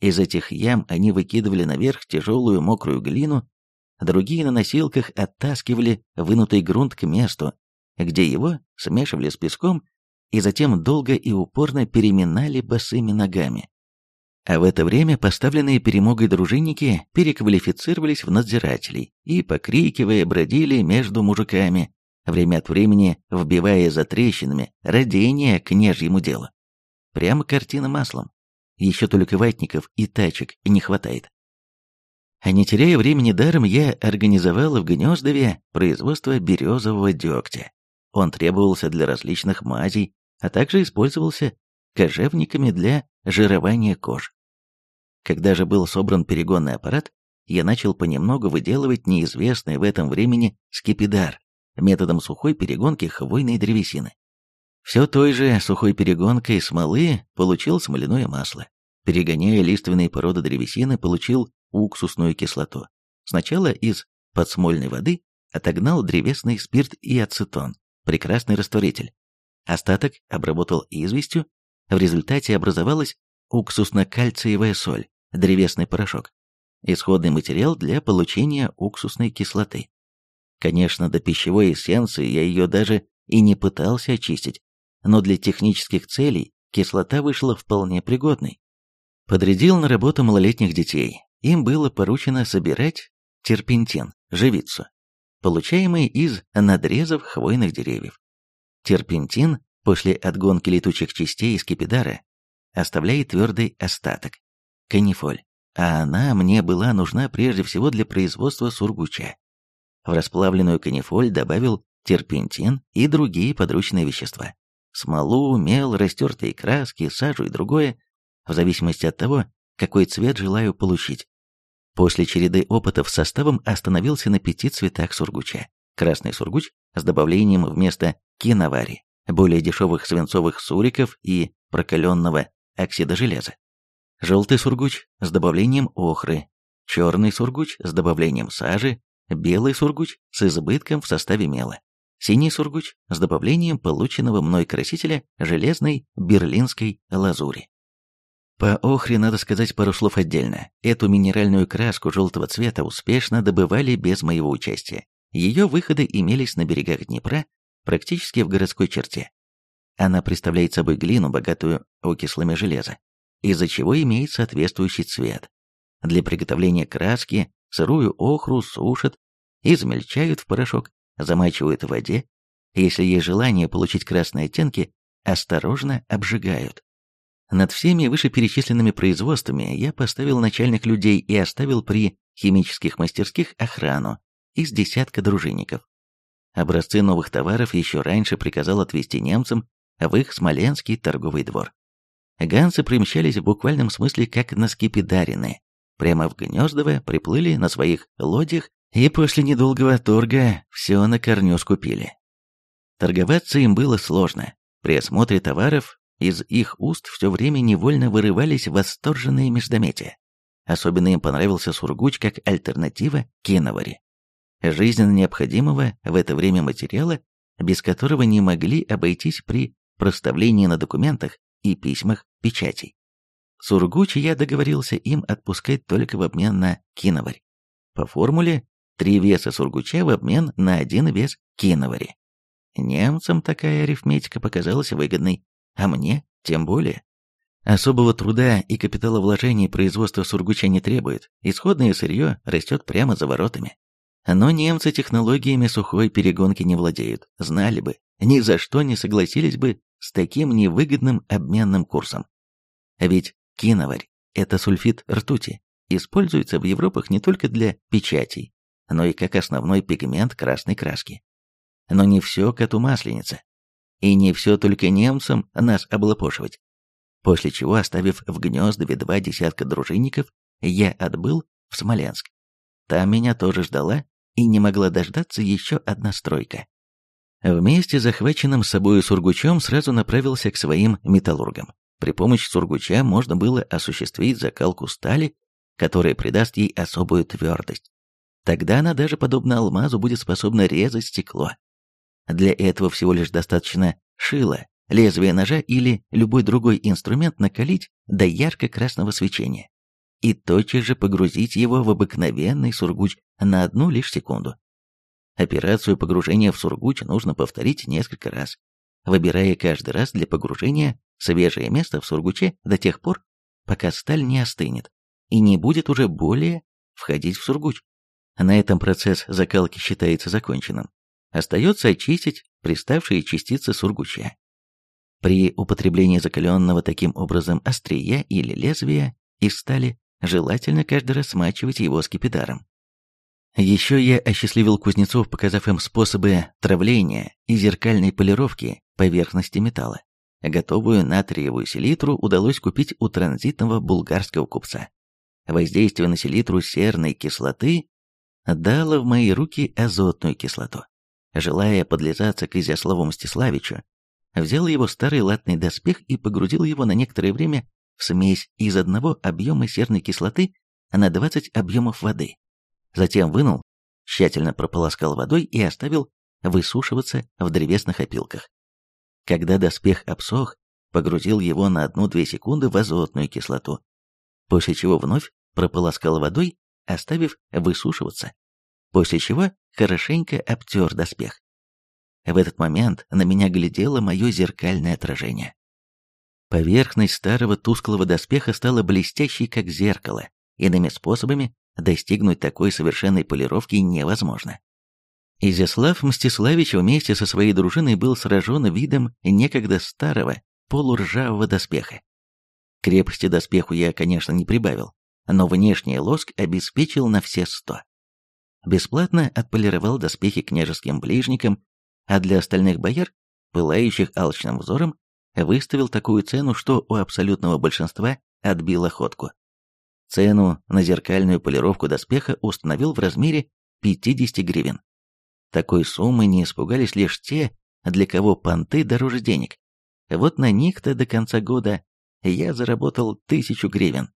[SPEAKER 1] Из этих ям они выкидывали наверх тяжелую мокрую глину другие на носилках оттаскивали вынутый грунт к месту, где его смешивали с песком и затем долго и упорно переминали босыми ногами. А в это время поставленные перемогой дружинники переквалифицировались в надзирателей и, покрикивая, бродили между мужиками, время от времени вбивая за трещинами родение княжьему делу. Прямо картина маслом. Еще только ватников и тачек не хватает. А не теряя времени даром, я организовал в Гнездове производство березового дегтя. Он требовался для различных мазей, а также использовался кожевниками для жирования кож. Когда же был собран перегонный аппарат, я начал понемногу выделывать неизвестный в этом времени скипидар методом сухой перегонки хвойной древесины. Все той же сухой перегонкой смолы получил смоляное масло. Перегоняя лиственные породы древесины, получил уксусную кислоту. Сначала из подсмольной воды отогнал древесный спирт и ацетон, прекрасный растворитель. Остаток обработал известью, в результате образовалась уксусно-кальциевая соль, древесный порошок. Исходный материал для получения уксусной кислоты. Конечно, до пищевой эссенции я ее даже и не пытался очистить, но для технических целей кислота вышла вполне пригодной. Подрядил на работу малолетних детей. Им было поручено собирать терпентин, живицу, получаемый из надрезов хвойных деревьев. Терпентин после отгонки летучих частей из кипидара оставляет твердый остаток – канифоль, а она мне была нужна прежде всего для производства сургуча. В расплавленную канифоль добавил терпентин и другие подручные вещества. Смолу, мел, растертые краски, сажу и другое, в зависимости от того, какой цвет желаю получить. После череды опытов с составом остановился на пяти цветах сургуча. Красный сургуч с добавлением вместо киновари, более дешевых свинцовых суриков и прокаленного оксида железа. Желтый сургуч с добавлением охры, черный сургуч с добавлением сажи, белый сургуч с избытком в составе мела, синий сургуч с добавлением полученного мной красителя железной берлинской лазури. По охре надо сказать пару слов отдельно. Эту минеральную краску желтого цвета успешно добывали без моего участия. Ее выходы имелись на берегах Днепра, практически в городской черте. Она представляет собой глину, богатую окислами железа, из-за чего имеет соответствующий цвет. Для приготовления краски сырую охру сушат, измельчают в порошок, замачивают в воде. Если есть желание получить красные оттенки, осторожно обжигают. Над всеми вышеперечисленными производствами я поставил начальных людей и оставил при химических мастерских охрану из десятка дружинников. Образцы новых товаров еще раньше приказал отвезти немцам в их смоленский торговый двор. Ганцы примчались в буквальном смысле как на скипидарины. Прямо в Гнездово приплыли на своих лодях и после недолгого торга все на корню скупили. Торговаться им было сложно. При осмотре товаров из их уст все время невольно вырывались восторженные междометия. Особенно им понравился сургуч как альтернатива киноваре. Жизненно необходимого в это время материала, без которого не могли обойтись при проставлении на документах и письмах печатей. Сургуч я договорился им отпускать только в обмен на киноварь. По формуле три веса сургуча в обмен на один вес киновари. Немцам такая арифметика показалась выгодной, а мне тем более. Особого труда и капиталовложений производство сургуча не требует, исходное сырье растет прямо за воротами. Но немцы технологиями сухой перегонки не владеют, знали бы, ни за что не согласились бы с таким невыгодным обменным курсом. Ведь киноварь – это сульфид ртути, используется в Европах не только для печатей, но и как основной пигмент красной краски. Но не все коту масленица. И не все только немцам нас облапошивать. После чего, оставив в Гнездове два десятка дружинников, я отбыл в Смоленск. Там меня тоже ждала и не могла дождаться еще одна стройка. Вместе с захваченным собою сургучом сразу направился к своим металлургам. При помощи сургуча можно было осуществить закалку стали, которая придаст ей особую твердость. Тогда она даже подобно алмазу будет способна резать стекло. Для этого всего лишь достаточно шила, лезвие ножа или любой другой инструмент накалить до ярко-красного свечения и тотчас же погрузить его в обыкновенный сургуч на одну лишь секунду. Операцию погружения в сургуч нужно повторить несколько раз, выбирая каждый раз для погружения свежее место в сургуче до тех пор, пока сталь не остынет и не будет уже более входить в сургуч. На этом процесс закалки считается законченным. Остается очистить приставшие частицы сургуча. При употреблении закаленного таким образом острия или лезвия из стали желательно каждый раз смачивать его скипидаром. Еще я осчастливил кузнецов, показав им способы травления и зеркальной полировки поверхности металла. Готовую натриевую селитру удалось купить у транзитного булгарского купца. Воздействие на селитру серной кислоты дало в мои руки азотную кислоту желая подлизаться к Изяславу Мстиславичу, взял его старый латный доспех и погрузил его на некоторое время смесь из одного объема серной кислоты на 20 объемов воды. Затем вынул, тщательно прополоскал водой и оставил высушиваться в древесных опилках. Когда доспех обсох, погрузил его на 1-2 секунды в азотную кислоту, после чего вновь прополоскал водой, оставив высушиваться после чего хорошенько обтер доспех. В этот момент на меня глядело мое зеркальное отражение. Поверхность старого тусклого доспеха стала блестящей, как зеркало. Иными способами достигнуть такой совершенной полировки невозможно. Изяслав Мстиславич вместе со своей дружиной был сражен видом некогда старого, полуржавого доспеха. Крепости доспеху я, конечно, не прибавил, но внешний лоск обеспечил на все сто. Бесплатно отполировал доспехи княжеским ближникам, а для остальных бояр, пылающих алчным взором, выставил такую цену, что у абсолютного большинства отбил охотку. Цену на зеркальную полировку доспеха установил в размере 50 гривен. Такой суммы не испугались лишь те, для кого понты дороже денег. Вот на них-то до конца года я заработал тысячу гривен.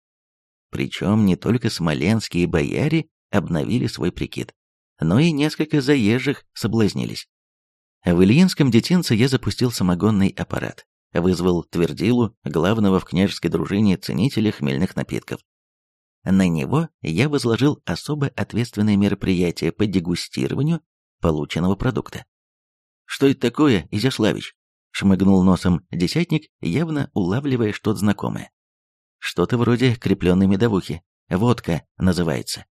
[SPEAKER 1] Причем не только смоленские бояре обновили свой прикид, но и несколько заезжих соблазнились. В Ильинском детинце я запустил самогонный аппарат, вызвал Твердилу, главного в княжеской дружине ценителя хмельных напитков. На него я возложил особо ответственное мероприятие по дегустированию полученного продукта. «Что это такое, Изяславич?» — шмыгнул носом десятник, явно улавливая что-то знакомое. «Что-то вроде крепленной медовухи. Водка называется».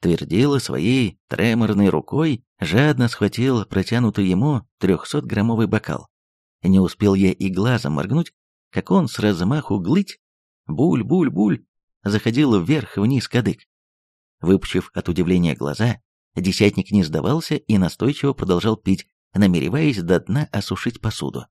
[SPEAKER 1] Твердила своей треморной рукой, жадно схватил протянутый ему трехсотграммовый бокал. Не успел я и глазом моргнуть, как он с размаху глыть, буль-буль-буль, заходил вверх-вниз кадык. Выпучив от удивления глаза, Десятник не сдавался и настойчиво продолжал пить, намереваясь до дна осушить посуду.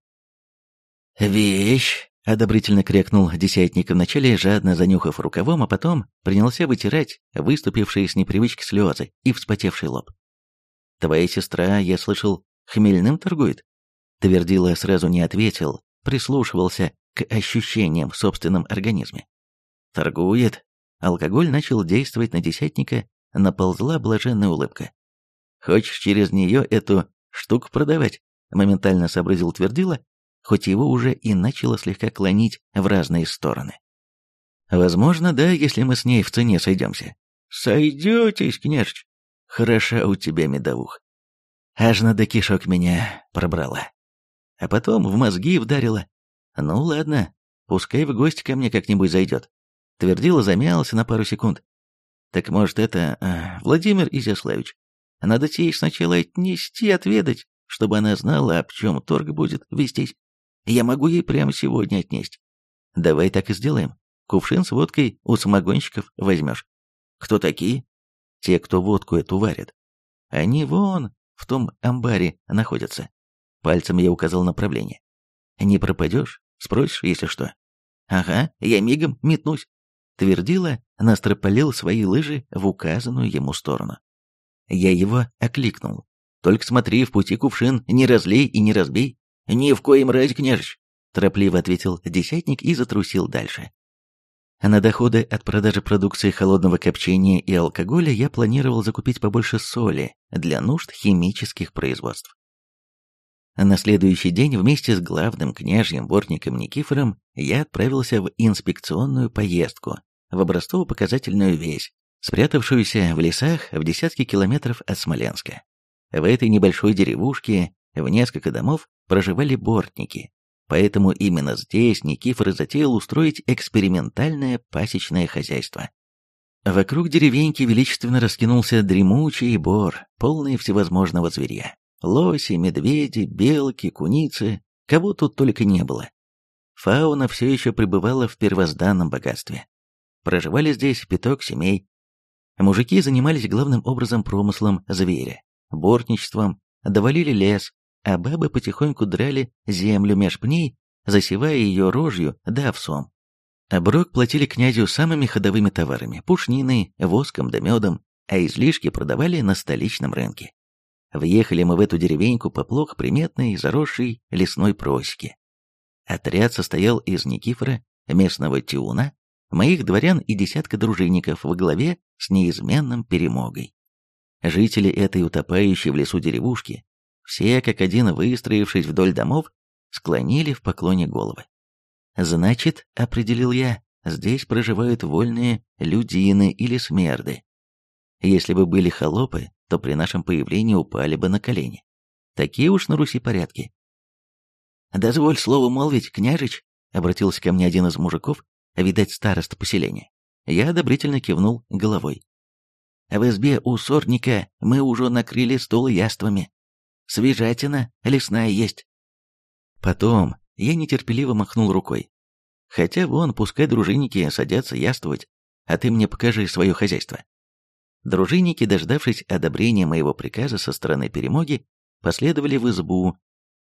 [SPEAKER 1] «Вещь!» — одобрительно крякнул десятник, вначале жадно занюхав рукавом, а потом принялся вытирать выступившие с непривычки слезы и вспотевший лоб. «Твоя сестра, я слышал, хмельным торгует?» Твердила сразу не ответил, прислушивался к ощущениям в собственном организме. «Торгует?» Алкоголь начал действовать на десятника наползла блаженная улыбка. «Хочешь через нее эту штуку продавать?» моментально сообразил Твердила, хоть его уже и начало слегка клонить в разные стороны. «Возможно, да, если мы с ней в цене сойдемся». «Сойдетесь, княжич. Хороша у тебя медовух. Аж на до кишок меня пробрала. А потом в мозги вдарила. Ну ладно, пускай в гости ко мне как-нибудь зайдет». Твердила замялся на пару секунд, так может это э, Владимир Изяславич? Надо ей сначала отнести, отведать, чтобы она знала, об чем торг будет вестись. Я могу ей прямо сегодня отнести. Давай так и сделаем. Кувшин с водкой у самогонщиков возьмешь. Кто такие? Те, кто водку эту варят. Они вон, в том амбаре находятся. Пальцем я указал направление. Не пропадешь? Спросишь, если что. Ага, я мигом метнусь. Твердила, настропалил свои лыжи в указанную ему сторону. Я его окликнул. «Только смотри, в пути кувшин не разлей и не разбей». «Ни в коем разе, княжич», — торопливо ответил десятник и затрусил дальше. На доходы от продажи продукции холодного копчения и алкоголя я планировал закупить побольше соли для нужд химических производств. На следующий день вместе с главным княжьим бортником Никифором я отправился в инспекционную поездку в образцово-показательную весь, спрятавшуюся в лесах в десятки километров от Смоленска. В этой небольшой деревушке в несколько домов проживали бортники, поэтому именно здесь Никифор затеял устроить экспериментальное пасечное хозяйство. Вокруг деревеньки величественно раскинулся дремучий бор, полный всевозможного зверя. Лоси, медведи, белки, куницы, кого тут только не было. Фауна все еще пребывала в первозданном богатстве. Проживали здесь пяток семей. Мужики занимались главным образом промыслом зверя, бортничеством, довалили лес, а бабы потихоньку драли землю меж пней, засевая ее рожью да овсом. Оброк платили князю самыми ходовыми товарами – пушниной, воском да медом, а излишки продавали на столичном рынке. Въехали мы в эту деревеньку по плохо приметной, заросшей лесной просеке. Отряд состоял из Никифора, местного тиуна, моих дворян и десятка дружинников во главе с неизменным перемогой. Жители этой утопающей в лесу деревушки, все как один выстроившись вдоль домов, склонили в поклоне головы. Значит, определил я, здесь проживают вольные людины или смерды. Если бы были холопы, то при нашем появлении упали бы на колени. Такие уж на Руси порядки. «Дозволь слово молвить, княжич», обратился ко мне один из мужиков, видать, староста поселения. Я одобрительно кивнул головой. В избе у сорника мы уже накрыли стол яствами. Свежатина лесная есть. Потом я нетерпеливо махнул рукой. Хотя вон, пускай дружинники садятся яствовать, а ты мне покажи свое хозяйство. Дружинники, дождавшись одобрения моего приказа со стороны перемоги, последовали в избу,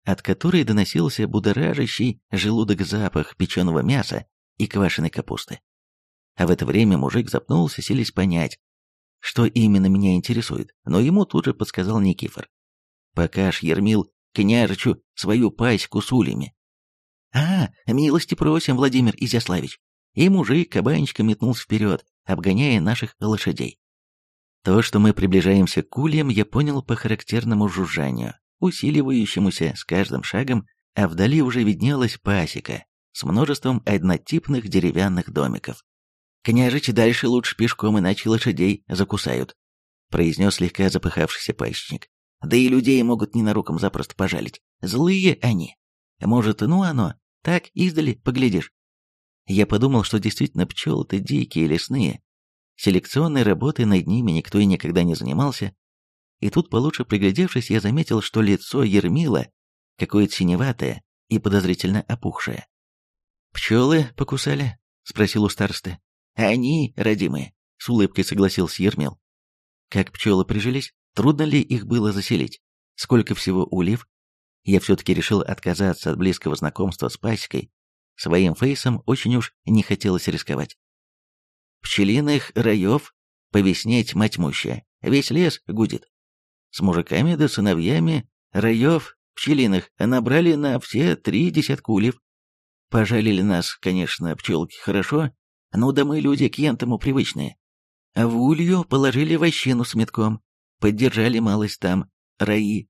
[SPEAKER 1] от которой доносился будоражащий желудок запах печеного мяса и квашеной капусты. А в это время мужик запнулся, селись понять, что именно меня интересует, но ему тут же подсказал Никифор. «Покаж, Ермил, княжичу свою паську с улями». «А, милости просим, Владимир Изяславич!» И мужик кабанчиком метнулся вперед, обгоняя наших лошадей. То, что мы приближаемся к ульям, я понял по характерному жужжанию, усиливающемуся с каждым шагом, а вдали уже виднелась пасека с множеством однотипных деревянных домиков. «Княжич, дальше лучше пешком, иначе лошадей закусают», произнес слегка запыхавшийся пасечник. «Да и людей могут ненароком запросто пожалить. Злые они. Может, ну оно, так издали поглядишь». Я подумал, что действительно пчелы-то дикие лесные, Селекционной работой над ними никто и никогда не занимался. И тут, получше приглядевшись, я заметил, что лицо Ермила какое-то синеватое и подозрительно опухшее. «Пчелы покусали?» — спросил у старосты. «Они, родимые», — с улыбкой согласился Ермил. «Как пчелы прижились? Трудно ли их было заселить? Сколько всего ульев?» Я все-таки решил отказаться от близкого знакомства с пасекой. Своим фейсом очень уж не хотелось рисковать. Пчелиных раев по весне тьма тьмущая, весь лес гудит. С мужиками да сыновьями раев пчелиных набрали на все три десятка ульев. Пожалили нас, конечно, пчелки хорошо, но да мы люди к ентому привычные. А в улью положили вощину с метком, поддержали малость там, раи.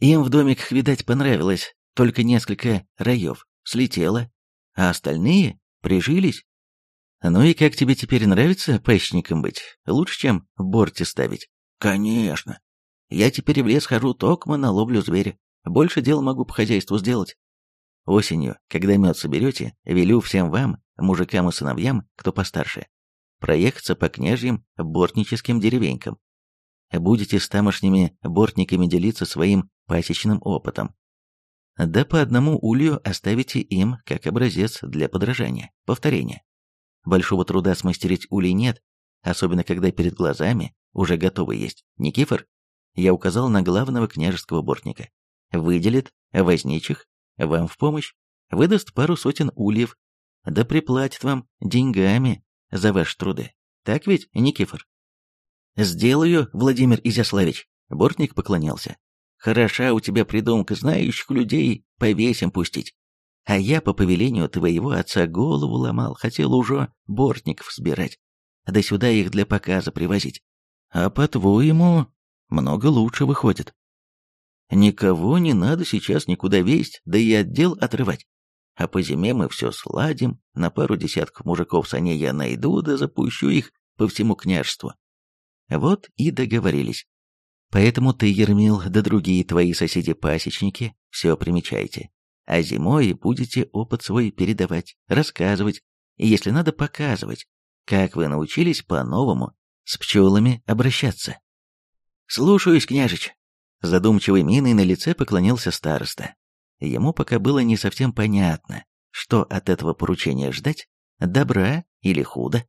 [SPEAKER 1] Им в домиках, видать, понравилось, только несколько раев слетело, а остальные прижились ну и как тебе теперь нравится пащником быть? Лучше, чем в борте ставить? Конечно. Я теперь в лес хожу токмо на ловлю зверя. Больше дел могу по хозяйству сделать. Осенью, когда мед соберете, велю всем вам, мужикам и сыновьям, кто постарше, проехаться по княжьим бортническим деревенькам. Будете с тамошними бортниками делиться своим пасечным опытом. Да по одному улью оставите им как образец для подражания, повторения. Большого труда смастерить улей нет, особенно когда перед глазами уже готовы есть. Никифор, я указал на главного княжеского бортника, выделит возничих вам в помощь, выдаст пару сотен ульев, да приплатит вам деньгами за ваши труды. Так ведь, Никифор? «Сделаю, Владимир Изяславич», — бортник поклонился. «Хороша у тебя придумка знающих людей повесим пустить. А я по повелению твоего отца голову ломал, хотел уже бортников сбирать, да сюда их для показа привозить. А по-твоему, много лучше выходит. Никого не надо сейчас никуда весть, да и отдел отрывать. А по зиме мы все сладим, на пару десятков мужиков саней я найду, да запущу их по всему княжеству. Вот и договорились. Поэтому ты, Ермил, да другие твои соседи-пасечники, все примечайте а зимой будете опыт свой передавать, рассказывать, и если надо показывать, как вы научились по-новому с пчелами обращаться. «Слушаюсь, княжич!» Задумчивой миной на лице поклонился староста. Ему пока было не совсем понятно, что от этого поручения ждать, добра или худо.